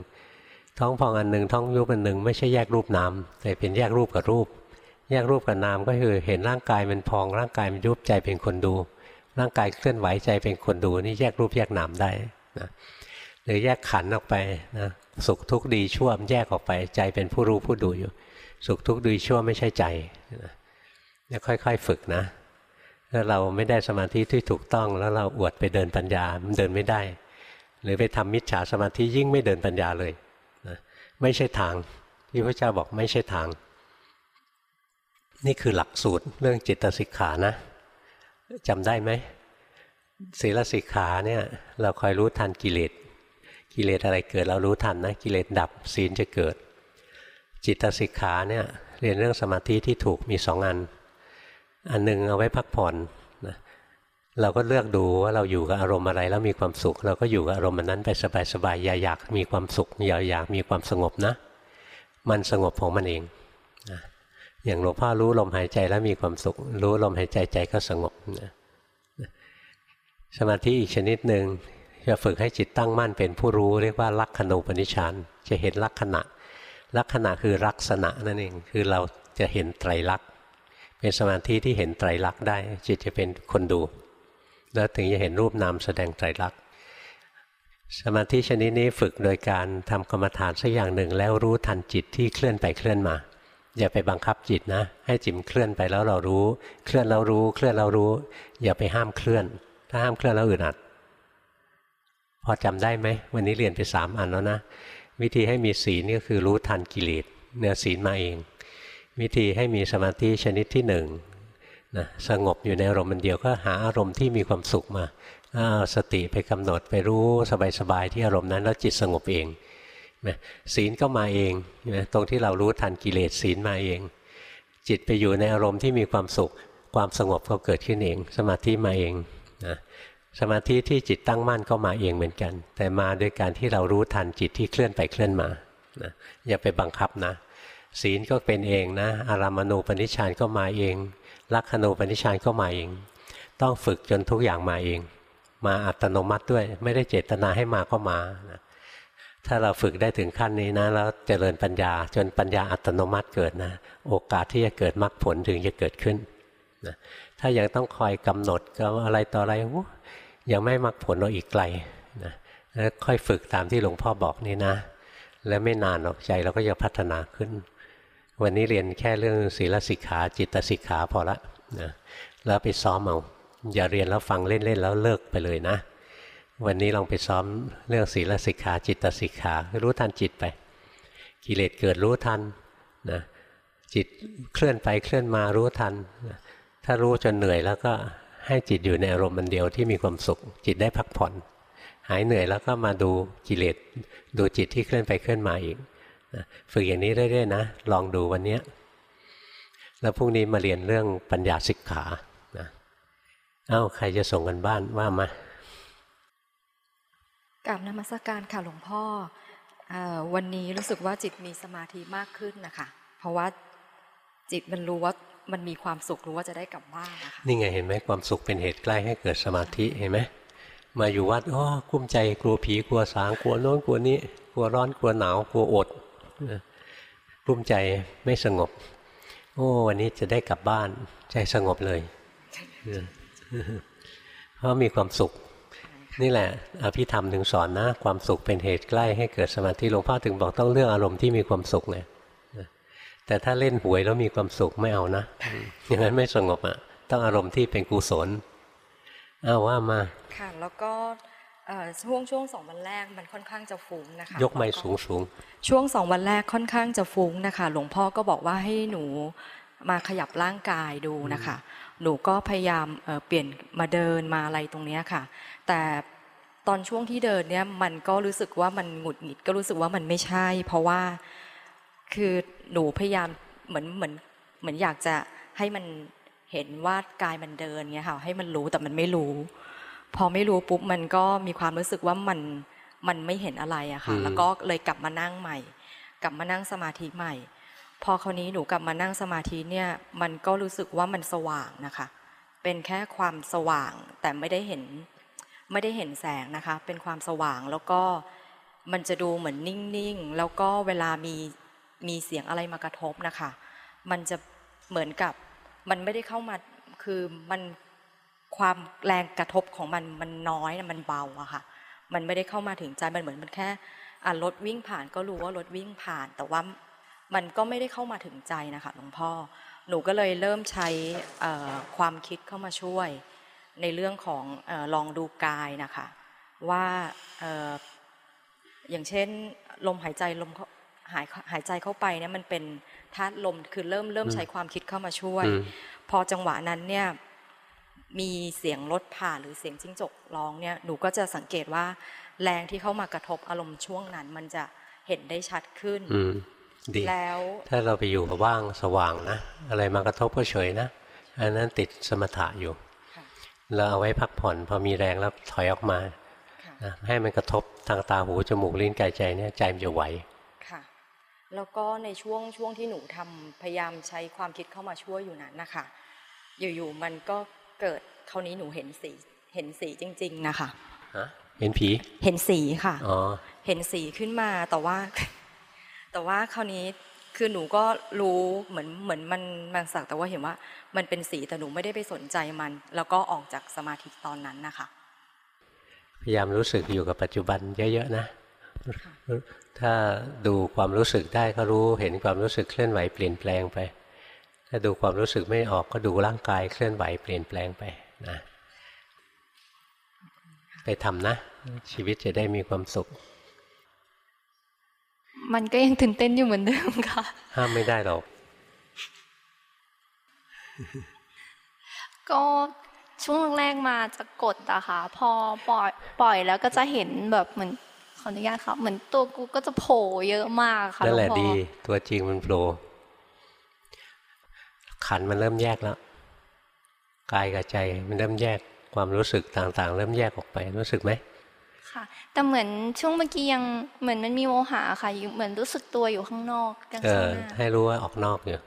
ท้องพองอันหนึ่งท้องยุบอันหนึ่งไม่ใช่แยกรูปนามแต่เป็นแยกรูปกับรูป แยกรูปกับนามก็คือเห็นร่างกายมันพอง ร่างกายมันยุบใจเป็นคนดู ร่างกายเคลื่อนไหวใจเป็นคนดูนี่แยกรูปแยกนามได้นะหรือแยกขันออกไปนะสุขทุกข์ดีชั่วมแยกออกไปใจเป็นผู้รู้ผู้ดูอยู่ สุขทุกข์ดีชั่วไม่ใช่ใจนะค่อยๆฝึกนะ ถ้าเราไม่ได้สมาธิที่ถูกต้อง แล้วเราอวดไปเดินปัญญามันเดินไม่ได้ หรือไปทำมิจฉาสมาธิยิ่งไม่เดินปัญญาเลยนะไม่ใช่ทางที่พระเจ้าบอกไม่ใช่ทาง นี่คือหลักสูตรเรื่องจิตสิกขานะจำได้ไหมศีลสิกขาเนี่ยเราคอยรู้ทันกิเลสกิเลสอะไรเกิดเรารู้ทันนะกิเลสดับศีลจะเกิด จิตสิกขาเนี่ยเรียนเรื่องสมาธิที่ถูกมีสองอัน อันหนึ่งเอาไว้พักผ่อนนะเราก็เลือกดูว่าเราอยู่กับอารมณ์อะไรแล้วมีความสุข เราก็อยู่กับอารมณ์นั้นไปสบายๆอย่าอยากมีความสุขอย่าอยากมีความสงบนะ มันสงบของมันเองนะอย่างหลวงพ่อรู้ลมหายใจแล้วมีความสุข รู้ลมหายใจใจก็สงบนะสมาธิอีกชนิดหนึ่งจะฝึกให้จิตตั้งมั่นเป็นผู้รู้เรียกว่าลักขณูปนิชานจะเห็นลักษณะ ลักษณะคือลักษณะนั่นเองคือเราจะเห็นไตรลักษณ เป็นสมาธิที่เห็นไตรลักษณ์ได้ จิตจะเป็นคนดู แล้วถึงจะเห็นรูปนามแสดงไตรลักษณ์สมาธิชนิดนี้ฝึกโดยการทำกรรมฐานสักอย่างหนึ่ง แล้วรู้ทันจิตที่เคลื่อนไปเคลื่อนมา อย่าไปบังคับจิตนะ ให้จิตเคลื่อนไปแล้วเรารู้ เคลื่อนแล้วรู้ เคลื่อนแล้วรู้ อย่าไปห้ามเคลื่อน ถ้าห้ามเคลื่อนแล้วอึดอัด พอจำได้ไหมวันนี้เรียนไปสามอันแล้วนะวิธีให้มีศีลก็คือรู้ทันกิเลสเนื้อศีลมาเอง วิธีให้มีสมาธิชนิดที่หนึ่งนะสงบอยู่ในอารมณ์เดียวก็หาอารมณ์ที่มีความสุขมาเอาสติไปกำหนดไปรู้สบายๆที่อารมณ์นั้น แล้วจิตสงบเองนะศีลก็มาเองนะตรงที่เรารู้ทันกิเลสศีลมาเอง จิตไปอยู่ในอารมณ์ที่มีความสุข ความสงบก็เกิดขึ้นเอง สมาธิมาเองนะสมาธิที่จิตตั้งมั่นก็มาเองเหมือนกัน แต่มาโดยการที่เรารู้ทันจิตที่เคลื่อนไปเคลื่อนมานะอย่าไปบังคับนะ ศีลก็เป็นเองนะ อารามณูปนิชฌานก็มาเองลักขณูปนิชฌานก็มาเอง ต้องฝึกจนทุกอย่างมาเอง มาอัตโนมัติด้วย ไม่ได้เจตนาให้มาก็มานะถ้าเราฝึกได้ถึงขั้นนี้นะแล้วเจริญปัญญาจนปัญญาอัตโนมัติเกิดนะ โอกาสที่จะเกิดมรรคผลถึงจะเกิดขึ้นนะถ้ายังต้องคอยกำหนดก็อะไรต่ออะไรยังไม่มรรคผลเราอีกไกลนะแล้วค่อยฝึกตามที่หลวงพ่อบอกนี่นะ แล้วไม่นานหรอกใจเราก็จะพัฒนาขึ้น วันนี้เรียนแค่เรื่องศีลสิกขาจิตสิกขาพอละนะแล้วไปซ้อมเอาอย่าเรียนแล้วฟังเล่นๆแล้วเลิกไปเลยนะ วันนี้ลองไปซ้อมเรื่องศีลสิกขาจิตสิกขารู้ทันจิตไป กิเลสเกิดรู้ทันนะจิตเคลื่อนไปเคลื่อนมารู้ทัน ถ้ารู้จนเหนื่อยแล้วก็ให้จิตอยู่ในอารมณ์มันเดียวที่มีความสุข จิตได้พักผ่อน หายเหนื่อยแล้วก็มาดูกิเลสดูจิตที่เคลื่อนไปเคลื่อนมาอีก ฝึกอย่างนี้เรื่อยๆนะ ลองดูวันนี้แล้วพรุ่งนี้มาเรียนเรื่องปัญญาสิกขานะเอ้าใครจะส่งกันบ้านว่ามากับนมัสการค่ะหลวงพ่ออวันนี้รู้สึกว่าจิตมีสมาธิมากขึ้นนะคะเพราะว่าจิตมันรู้ว่ามันมีความสุขรู้ว่าจะได้กลับบ้านนะคะนี่ไงเห็นไหมความสุขเป็นเหตุใกล้ให้เกิดสมาธิเห็นไหมมาอยู่วัดอ๋อกุ้มใจกลัวผีกลัวสางกลัวโน้นกลัวนี้ กลัวร้อนกลัวหนาวกลัวอด รุ่มใจไม่สงบ โอ้วันนี้จะได้กลับบ้าน ใจสงบเลย เพราะมีความสุข นี่แหละอภิธรรมถึงสอนนะ ความสุขเป็นเหตุใกล้ให้เกิดสมาธิหลวงพ่อถึงบอกต้องเลือกอารมณ์ที่มีความสุขไงแต่ถ้าเล่นหวยแล้วมีความสุขไม่เอานะ อย่างนั้นไม่สงบอะ ต้องอารมณ์ที่เป็นกุศลเอาว่ามา ค่ะ แล้วก็ ช่วงช่วงสองวันแรกมันค่อนข้างจะฟุ้งนะคะยกไม้แล้วสูงสูงช่วงสองวันแรกค่อนข้างจะฟุ้งนะคะ หลวงพ่อก็บอกว่าให้หนูมาขยับร่างกายดูนะคะ หนูก็พยายามเอ่อเปลี่ยนมาเดินมาอะไรตรงเนี้ยค่ะ แต่ตอนช่วงที่เดินเนี่ยมันก็รู้สึกว่ามันหงุดหงิดก็รู้สึกว่ามันไม่ใช่ เพราะว่าคือหนูพยายามเหมือนเหมือนเหมือนอยากจะให้มันเห็นว่ากายมันเดินเงี้ยค่ะให้มันรู้แต่มันไม่รู้ พอไม่รู้ปุ๊บมันก็มีความรู้สึกว่ามันมันไม่เห็นอะไรอะค่ะ แล้วก็เลยกลับมานั่งใหม่ กลับมานั่งสมาธิใหม่ พอคราวนี้หนูกลับมานั่งสมาธิเนี่ย มันก็รู้สึกว่ามันสว่างนะคะ เป็นแค่ความสว่างแต่ไม่ได้เห็น ไม่ได้เห็นแสงนะคะ เป็นความสว่างแล้วก็มันจะดูเหมือนนิ่งๆ แล้วก็เวลามีมีเสียงอะไรมากระทบนะคะ มันจะเหมือนกับมันไม่ได้เข้ามาคือมัน ความแรงกระทบของมันมันน้อยนะมันเบาอะค่ะ มันไม่ได้เข้ามาถึงใจมันเหมือนมันแค่อะรถวิ่งผ่านก็รู้ว่ารถวิ่งผ่าน แต่ว่ามันก็ไม่ได้เข้ามาถึงใจนะคะหลวงพ่อ หนูก็เลยเริ่มใช้เอ่อความคิดเข้ามาช่วย ในเรื่องของเออลองดูกายนะคะ ว่าเอ่ออย่างเช่น ลมหายใจลมเข้าหายหายใจเข้าไปเนี่ยมันเป็นธาตุลมคือเริ่มเริ่มใช้ความคิดเข้ามาช่วยอืมพอจังหวะนั้นเนี่ย มีเสียงรถผ่านหรือเสียงจิ้งจกร้องเนี่ยหนูก็จะสังเกตว่าแรงที่เข้ามากระทบอารมณ์ช่วงนั้น มันจะเห็นได้ชัดขึ้นอืมดีแล้ว ถ้าเราไปอยู่กับว่างสว่างนะอะไรมากระทบก็เฉยนะอันนั้นติดสมถะอยู่ค่ะเราเอาไว้พักผ่อนพอมีแรงแล้วถอยออกมาค่ะนะให้มันกระทบทางตาหูจมูกลิ้นกายใจเนี่ยใจมันจะไหวค่ะ แล้วก็ในช่วงช่วงที่หนูทำพยายามใช้ความคิดเข้ามาช่วยอยู่นั้นนะคะอยู่ๆมันก็ เกิดคราวนี้หนูเห็นสี เห็นสีจริง ๆ นะคะฮะเห็นผี เห็นสีค่ะอ๋อเห็นสีขึ้นมาแต่ว่า แต่ว่าคราวนี้คือหนูก็รู้เหมือนเหมือนมันมันสักแต่ว่าเห็นว่า มันเป็นสีแต่หนูไม่ได้ไปสนใจมัน แล้วก็ออกจากสมาธิตอนนั้นนะคะพยายามรู้สึกอยู่กับปัจจุบันเยอะๆนะค่ะถ้าดูความรู้สึกได้ก็รู้เห็นความรู้สึกเคลื่อนไหวเปลี่ยนแปลงไป ถ้าดูความรู้สึกไม่ออกก็ดูร่างกายเคลื่อนไหวเปลี่ยนแปลงไปนะไปทำนะ ชีวิตจะได้มีความสุข มันก็ยังตื่นเต้นอยู่เหมือนเดิมค่ะ ห้ามไม่ได้หรอก ก็ช่วงแรกๆมาจะกดอะค่ะ พอปล่อยปล่อยแล้วก็จะเห็นแบบเหมือนขออนุญาตค่ะเหมือนตัวกูก็จะโผล่เยอะมากค่ะนั่นแหละวงพ่อดี ตัวจริงมันโผล่ ขันธ์มันเริ่มแยกแล้วกายกับใจมันเริ่มแยกความรู้สึกต่างๆ เริ่มแยกออกไปรู้สึกไหมค่ะ แต่เหมือนช่วงเมื่อกี้ยังเหมือนมันมีโมหะค่ะอยู่เหมือนรู้สึกตัวอยู่ข้างนอกกันเอข้างอหน้าให้รู้ว่าออกนอกอยู่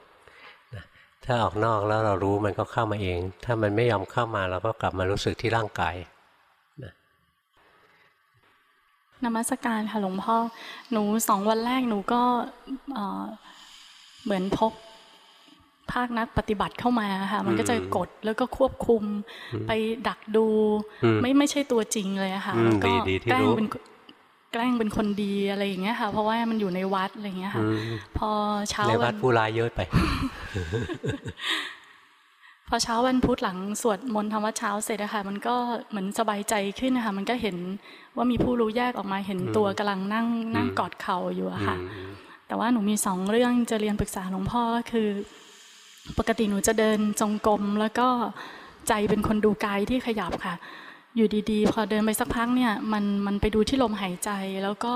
นะถ้าออกนอกแล้วเรารู้มันก็เข้ามาเอง ถ้ามันไม่ยอมเข้ามาเราก็กลับมารู้สึกที่ร่างกายนมัสการค่ะหลวงพ่อ หนูสองวันแรกหนูก็เอ่อเหมือนพก ภาคนักปฏิบัติเข้ามาค่ะมันก็จะอืมกดแล้วก็ควบคุมอืมไปดักดูอืมไม่ไม่ใช่ตัวจริงเลยอะค่ะอืมแล้วก็ดีดีที่แกล้งรู้เป็นแกล้งเป็นคนดีอะไรอย่างเงี้ยค่ะ เพราะว่ามันอยู่ในวัดอะไรอย่างเงี้ยค่ะอืมพอเช้าในวัวัดนผู้ร้ายเยอะไป พอเช้าวันพุธหลังสวดมนต์ธรรมวัดเช้าเสร็จอะค่ะมันก็เหมือนสบายใจขึ้นนะคะมันก็เห็นว่ามีผู้รู้แยกออกมาเห็นอืมตัวกำลังนั่งนั่งอืมกอดเข่าอยู่อะค่ะอืมแต่ว่าหนูมีสองเรื่องจะเรียนปรึกษาหลวงพ่อก็คือ ปกติหนูจะเดินจงกรมแล้วก็ใจเป็นคนดูกายที่ขยับค่ะ อยู่ดีๆ พอเดินไปสักพักเนี่ยมันมันไปดูที่ลมหายใจแล้วก็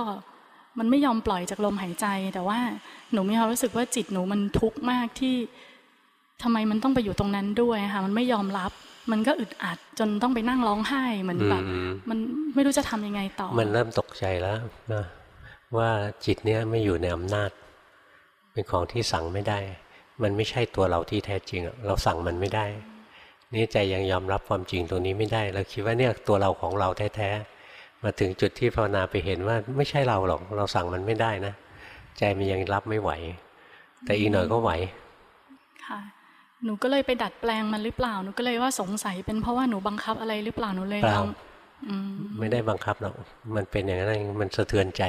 มันไม่ยอมปล่อยจากลมหายใจ แต่ว่าหนูมีความรู้สึกว่าจิตหนูมันทุกข์มากที่ทำไมมันต้องไปอยู่ตรงนั้นด้วยค่ะมันไม่ยอมรับ มันก็อึดอัดจนต้องไปนั่งร้องไห้เหมือนแบบอืมมันไม่รู้จะทำยังไงต่อ มันเริ่มตกใจแล้วนะว่าจิตเนี้ยไม่อยู่ในอำนาจ เป็นของที่สั่งไม่ได้ มันไม่ใช่ตัวเราที่แท้จริงอะเราสั่งมันไม่ได้นี่ใจยังยอมรับความจริงตรงนี้ไม่ได้เราคิดว่าเนี่ยตัวเราของเราแท้ๆมาถึงจุดที่ภาวนาไปเห็นว่าไม่ใช่เราหรอกเราสั่งมันไม่ได้นะ ใจมันยังรับไม่ไหว แต่อีกหน่อยก็ไหวค่ะหนูก็เลยไปดัดแปลงมันหรือเปล่าหนูก็เลยว่าสงสัยเป็นเพราะว่าหนูบังคับอะไรหรือเปล่าหนูเลยเปล่าลองอืมไม่ได้บังคับหรอกมันเป็นอย่างนั้นเองมันสะเทือนใจ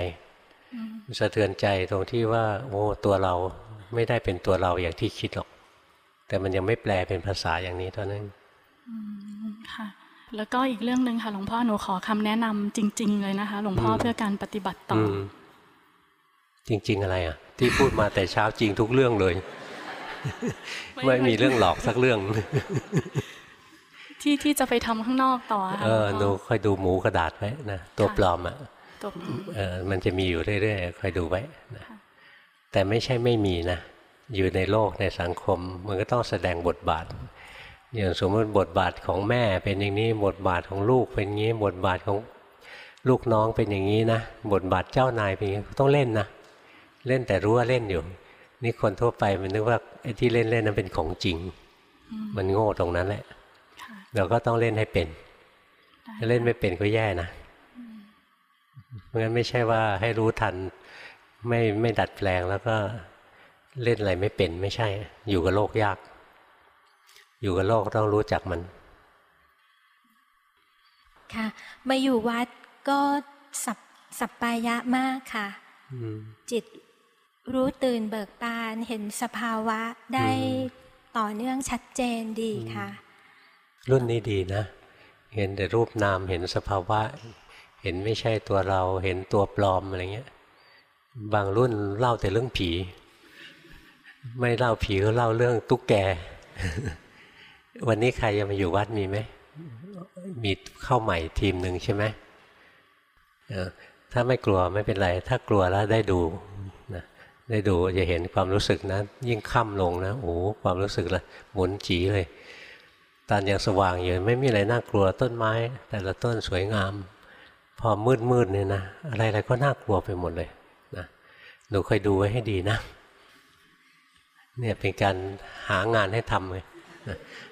สะเทือนใจตรงที่ว่า โอ้ตัวเรา ไม่ได้เป็นตัวเราอย่างที่คิดหรอก แต่มันยังไม่แปลเป็นภาษาอย่างนี้เท่านั้นค่ะแล้วก็อีกเรื่องหนึ่งค่ะหลวงพ่อหนูขอคำแนะนำจริง ๆ เลยนะคะ หลวงพ่อเพื่อการปฏิบัติต่ออือมจริง ๆ อะไรอะ ที่พูดมาแต่เช้าจริงทุกเรื่องเลย ไม่มีเรื่องหลอกสักเรื่อง ที่ที่จะไปทำข้างนอกต่อค่ะเออหลวงหนูพ่อคอยดูหมูกระดาษไว้นะตัวปลอมอะตัวเออมันจะมีอยู่เรื่อยๆคอยดูไว้นะ แต่ไม่ใช่ไม่มีนะ อยู่ในโลกในสังคม มันก็ต้องแสดงบทบาท อย่างสมมติบทบาทของแม่เป็นอย่างนี้ บทบาทของลูกเป็นอย่างนี้ บทบาทของลูกน้องเป็นอย่างนี้นะ บทบาทเจ้านายเป็นอย่างนี้ต้องเล่นนะ เล่นแต่รู้ว่าเล่นอยู่ นี่คนทั่วไปมันนึกว่าไอ้ที่เล่นเล่นนั้นเป็นของจริง มันโง่ตรงนั้นแหละค่ะเราก็ต้องเล่นให้เป็นได้ถ้าเล่นไม่เป็นก็แย่นะเพราะงั้นไม่ใช่ว่าให้รู้ทัน ไม่ไม่ดัดแปลงแล้วก็เล่นอะไรไม่เป็นไม่ใช่ อยู่กับโลกยาก อยู่กับโลกต้องรู้จักมัน ค่ะ มาอยู่วัดก็สับสัปปายะมากค่ะอืมจิตรู้ตื่นเบิกบานเห็นสภาวะได้อืมต่อเนื่องชัดเจนดีค่ะ รุ่นนี้ดีนะ เห็นแต่รูปนามเห็นสภาวะ เห็นไม่ใช่ตัวเราเห็นตัวปลอมอะไรเงี้ย บางรุ่นเล่าแต่เรื่องผี ไม่เล่าผีก็เล่าเรื่องตุ๊กแก วันนี้ใครยังมาอยู่วัดมีไหม มีเข้าใหม่ทีมหนึ่งใช่ไหมถ้าไม่กลัวไม่เป็นไร ถ้ากลัวแล้วได้ดูนะได้ดูจะเห็นความรู้สึกนะ ยิ่งค่ำลงนะโอ้ความรู้สึกละหมุนจีเลย ตอนยังสว่างอยู่ไม่มีอะไรน่ากลัวต้นไม้ แต่ละต้นสวยงาม พอมืดมืดๆเนี่ยนะอะไรอะไรก็น่ากลัวไปหมดเลย หนูเคยดูไว้ให้ดีนะ เนี่ยเป็นการหางานให้ทำเลย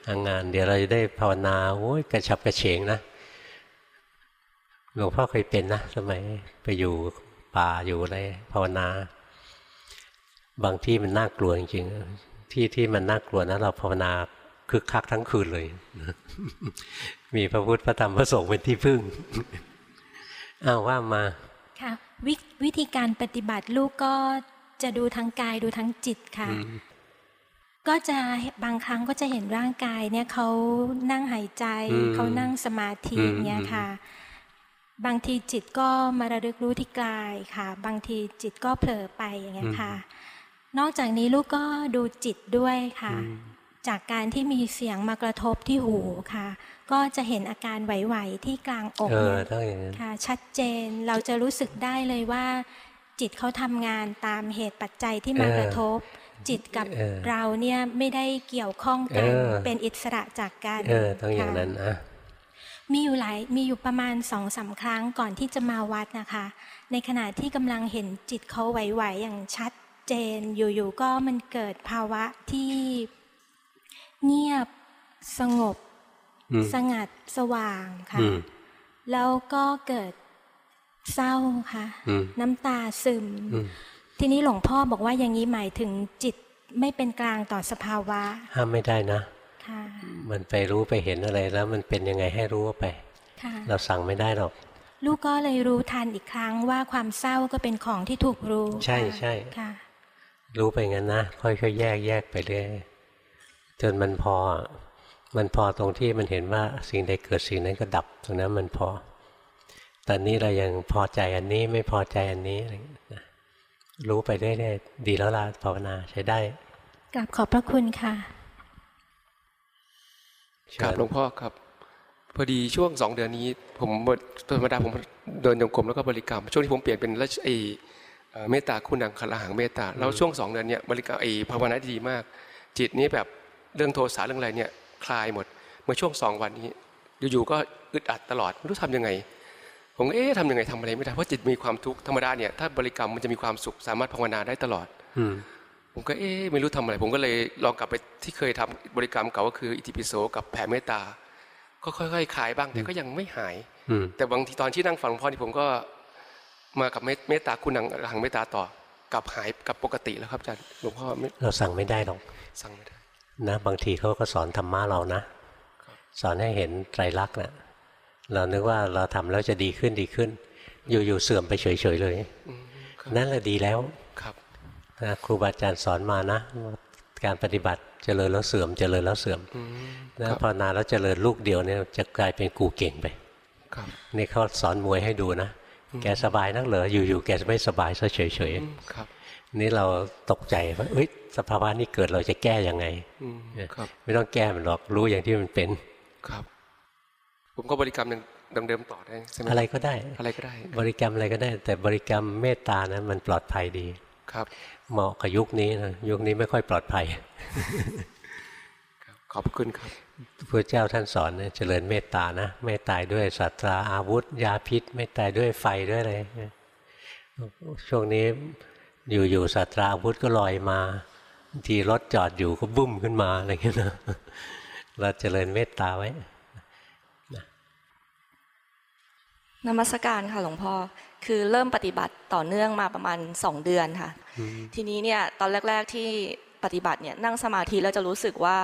หางาน เดี๋ยวเราจะได้ภาวนาโอ้ยกระฉับกระเฉงนะหลวงพ่อเคยเป็นนะสมัยไปอยู่ป่าอยู่อะไรภาวนา บางที่มันน่ากลัวจริงๆที่ที่มันน่ากลัวนะเราภาวนาคึกคักทั้งคืนเลย มีพระพุทธพระธรรมพระสงฆ์เป็นที่พึ่งอ้าวว่ามา ววิธีการปฏิบัติลูกก็จะดูทั้งกายดูทั้งจิตค่ะอืมก็จะบางครั้งก็จะเห็นร่างกายเนี่ยเขานั่งหายใจอืมเขานั่งสมาธิอืมอย่างเงี้ยค่ะ บางทีจิตก็มาระลึกรู้ที่กายค่ะ บางทีจิตก็เผลอไปอย่างเงี้ยค่ะ นอกจากนี้ลูกก็ดูจิตด้วยค่ะ จากการที่มีเสียงมากระทบที่หูค่ะ ก็จะเห็นอาการไหวๆที่กลางอกเออเนี่ยต้องอย่างนั้นค่ะชัดเจนเราจะรู้สึกได้เลยว่า จิตเขาทำงานตามเหตุปัจจัยที่มาเออกระทบ จิตกับเออเราเนี่ยไม่ได้เกี่ยวข้องกันเออเป็นอิสระจากกันเออต้องอย่างนั้นค่ะนะมีอยู่หลายมีอยู่ประมาณสองสาครั้งก่อนที่จะมาวัดนะคะ ในขณะที่กำลังเห็นจิตเขาไหวๆอย่างชัดเจนอยู่ๆก็มันเกิดภาวะที่เงียบสงบอืม สงัดสว่างค่ะอืมแล้วก็เกิดเศร้าค่ะอืมน้ำตาซึมอืมทีนี้หลวงพ่อบอกว่าอย่างนี้หมายถึงจิตไม่เป็นกลางต่อสภาวะ ห้ามไม่ได้นะค่ะมันไปรู้ไปเห็นอะไรแล้วมันเป็นยังไงให้รู้ไปค่ะเราสั่งไม่ได้หรอก ลูกก็เลยรู้ทันอีกครั้งว่าความเศร้าก็เป็นของที่ถูกรู้ ใช่ค่ะใช่ค่ะรู้ไปงั้นนะ ค่อยๆแยกแยกไปเรื่อยจนมันพอ มันพอตรงที่มันเห็นว่าสิ่งใดเกิดสิ่งนั้นก็ดับ ตรงนั้นมันพอ ตอนนี้เรายังพอใจอันนี้ไม่พอใจอันนี้อะไรอย่างเงี้ยนะรู้ไปเรื่อยๆดีแล้วล่ะภาวนาใช้ได้กราบขอบพระคุณค่ะครับเชิญหลวงพ่อครับพอดีช่วงสองเดือนนี้ ผมธรรมดาผมเดินโยงกลมแล้วก็บริกรรม ช่วงที่ผมเปลี่ยนเป็นราชไอเอ่อเมตตาคุณังคลาหังเมตตาแล้วช่วงสองเดือนเนี้ยบริกรรมไอภาวนาดีมาก จิตนี้แบบเรื่องโทสะเรื่องอะไรเนี่ย คลายหมด เมื่อช่วงสองวันนี้ อยู่ๆก็อึดอัดตลอดไม่รู้ทำยังไง ผมก็เอ๊ะทำยังไงทำอะไรไม่ได้เพราะจิตมีความทุกข์ธรรมดาเนี่ยถ้าบริกรรมมันจะมีความสุขสามารถภาวนาได้ตลอด อืมผมก็เอ๊ะไม่รู้ทำอะไร ผมก็เลยลองกลับไปที่เคยทำบริกรรมเก่าก็คืออิติปิโสกับแผ่เมตตา ก็ค่อยๆคลายบ้างแต่ก็ยังไม่หายอืมแต่บางทีตอนที่นั่งฟังหลวงพ่อที่ผมก็มากับเมตเมตตาคุณังหังเมตตาต่อกลับหายกับปกติแล้วครับอาจารย์หลวงพ่อไม่เราสั่งไม่ได้หรอกสั่งไม่ได้ นะบางทีเขาก็สอนธรรมะเรานะสอนให้เห็นไตรลักษณ์นะเรานึกว่าเราทำแล้วจะดีขึ้นดีขึ้น อยู่ๆเสื่อมไปเฉยๆเลยอืมครับนั่นแหละดีแล้วครับนะครูบาอาจารย์สอนมานะว่าการปฏิบัติเจริญแล้วเสื่อมเจริญแล้วเสื่อมอืมนะครับภาวนาแล้วเจริญลูกเดียวเนี่ยจะกลายเป็นกูเก่งไปครับนี่เขาสอนมวยให้ดูนะแกสบายนักเหรออยู่ๆแกไม่สบายซะเฉยอืมครับๆนี่เราตกใจว่าเอ้ย สภาวะนี้เกิดเราจะแก้ยังไงอืมครับไม่ต้องแก้มันหรอกรู้อย่างที่มันเป็น ครับ ผมก็บริกรรมอย่างเดิมๆต่อได้ใช่ไหมอะไรก็ได้อะไรก็ได้ บริกรรมอะไรก็ได้ แต่บริกรรมเมตตานะมันปลอดภัยดี ครับ เหมาะกับยุคนี้นะยุคนี้ไม่ค่อยปลอดภัยครับขอบคุณครับพระเจ้าท่านสอนนะเจริญเมตตานะไม่ตายด้วยสัตราอาวุธ ยาพิษ ไม่ตายด้วยไฟด้วยอะไรช่วงนี้อยู่ๆสัตราอาวุธก็ลอยมาบาง ทีรถจอดอยู่ก็บุ้มขึ้นมาอะไรเงี้ยนะเราเจริญเมตตาไว้นมัสการค่ะหลวงพ่อคือเริ่มปฏิบัติต่อเนื่องมาประมาณสองเดือนค่ะ ทีนี้เนี่ยตอนแรก ๆที่ปฏิบัติเนี่ยนั่งสมาธิแล้วจะรู้สึกว่า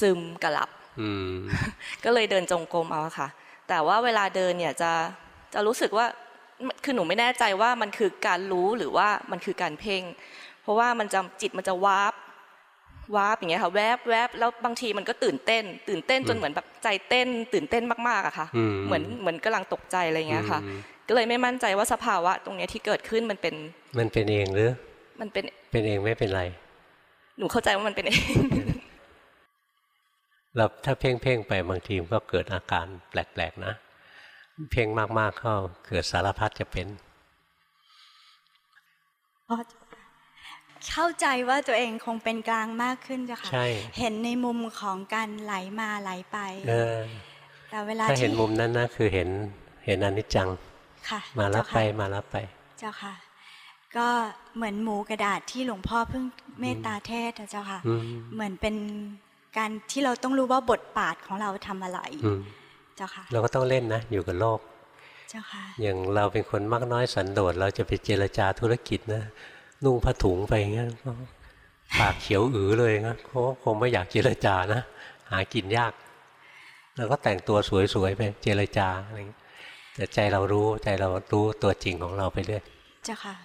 ซึมกระหลับอืมก็เลยเดินจงกรมเอาค่ะ แต่ว่าเวลาเดินเนี่ยจะจะรู้สึกว่าคือหนูไม่แน่ใจว่ามันคือการรู้หรือว่ามันคือการเพ่ง เพราะว่ามันจะจิตมันจะวาร์ปวาร์ปอย่างเงี้ยค่ะแวบแวบแล้วบางทีมันก็ตื่นเต้น ตื่นเต้นจนเหมือนแบบใจเต้น ตื่นเต้นมากๆอะค่ะอืมเหมือนเหมือนกำลังตกใจอะไรเงี้ยค่ะอืมก็เลยไม่มั่นใจว่าสภาวะ ตรงเนี้ยที่เกิดขึ้นมันเป็น มันเป็นเองหรือ มันเป็นเป็นเองไม่เป็นไร หนูเข้าใจว่ามันเป็นเองเราถ้าเพ่งเพ่งๆไปบางทีมันก็เกิดอาการแปลกๆนะ เพ่งมากๆเข้าเกิดสารพัดจะเป็น เข้าใจว่าตัวเองคงเป็นกลางมากขึ้นจ้ะค่ะ ใช่ เห็นในมุมของการไหลมาไหลไป เออ แต่เวลาถ้าเห็นที่มุมนั้นนะคือเห็นเห็นอนิจจัง ค่ะมาแล้วเจ้ไปค่ะ มาแล้วไป เจ้าค่ะ ก็เหมือนหมูกระดาษที่หลวงพ่อเพิ่งเมตตาเทศน์นะเจ้าค่ะ อืม เหมือนเป็นการที่เราต้องรู้ว่าบทบาทของเราทำอะไรอืมเจ้าค่ะ เราก็ต้องเล่นนะ อยู่กับโลก เจ้าค่ะ อย่างเราเป็นคนมากน้อยสันโดษเราจะไปเจรจาธุรกิจนะ นุ่งผ้าถุงไปอย่างเงี้ยก็ปากเขียวอือเลยนะเขาก็คงไม่อยากเจรจานะหากินยากเราก็แต่งตัวสวยๆไปเจรจาอะไรอย่างเงี้ยแต่ใจเรารู้ใจเรารู้ตัวจริงของเราไปเรื่อยเจ้าค่ะ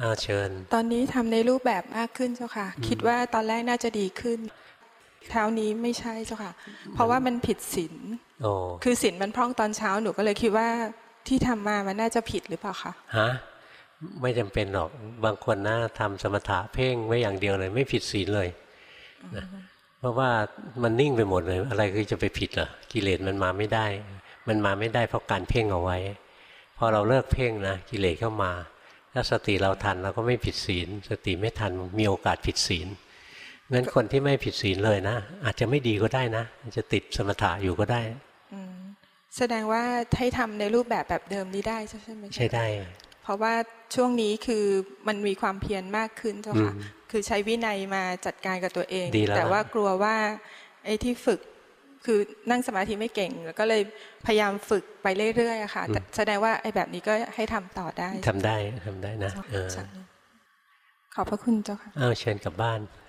อาเชิญ ตอนนี้ทำในรูปแบบมากขึ้นเจ้าค่ะ คิดว่าตอนแรกน่าจะดีขึ้นเท้านี้ไม่ใช่เจ้าค่ะ เพราะว่ามันผิดศีลโอ้คือศีลมันพร่องตอนเช้าหนูก็เลยคิดว่าที่ทำมามันน่าจะผิดหรือเปล่าคะฮะ ไม่จำเป็นหรอกบางคนนะทำสมถะเพ่งไว้อย่างเดียวเลย ไม่ผิดศีลเลยนะเพราะว่ามันนิ่งไปหมดเลย อะไรก็จะไปผิดเหรอกิเลสมันมาไม่ได้ มันมาไม่ได้เพราะการเพ่งเอาไว้พอเราเลิกเพ่งนะกิเลสเข้ามาถ้าสติเราทันเราก็ไม่ผิดศีล สติไม่ทันมีโอกาสผิดศีลงั้นคนที่ไม่ผิดศีลเลยนะ อาจจะไม่ดีก็ได้นะอาจจะติดสมถะอยู่ก็ได้อืมแสดงว่าให้ทำในรูปแบบแบบเดิมนี้ได้ใช่ไหมคะใช่ได้ เพราะว่าช่วงนี้คือมันมีความเพียรมากขึ้นเจ้าค่ะอืมคือใช้วินัยมาจัดการกับตัวเองดีแล้วแต่ว่ากลัวว่าไอ้ที่ฝึกคือนั่งสมาธิไม่เก่ง แล้วก็เลยพยายามฝึกไปเรื่อยๆอะค่ะแต่แสดงว่าไอ้แบบนี้ก็ให้ทำต่อได้ทำได้ทำได้นะเจ้าเออค่ะขอบพระคุณเจ้าค่ะอ้าวเชิญกลับบ้านค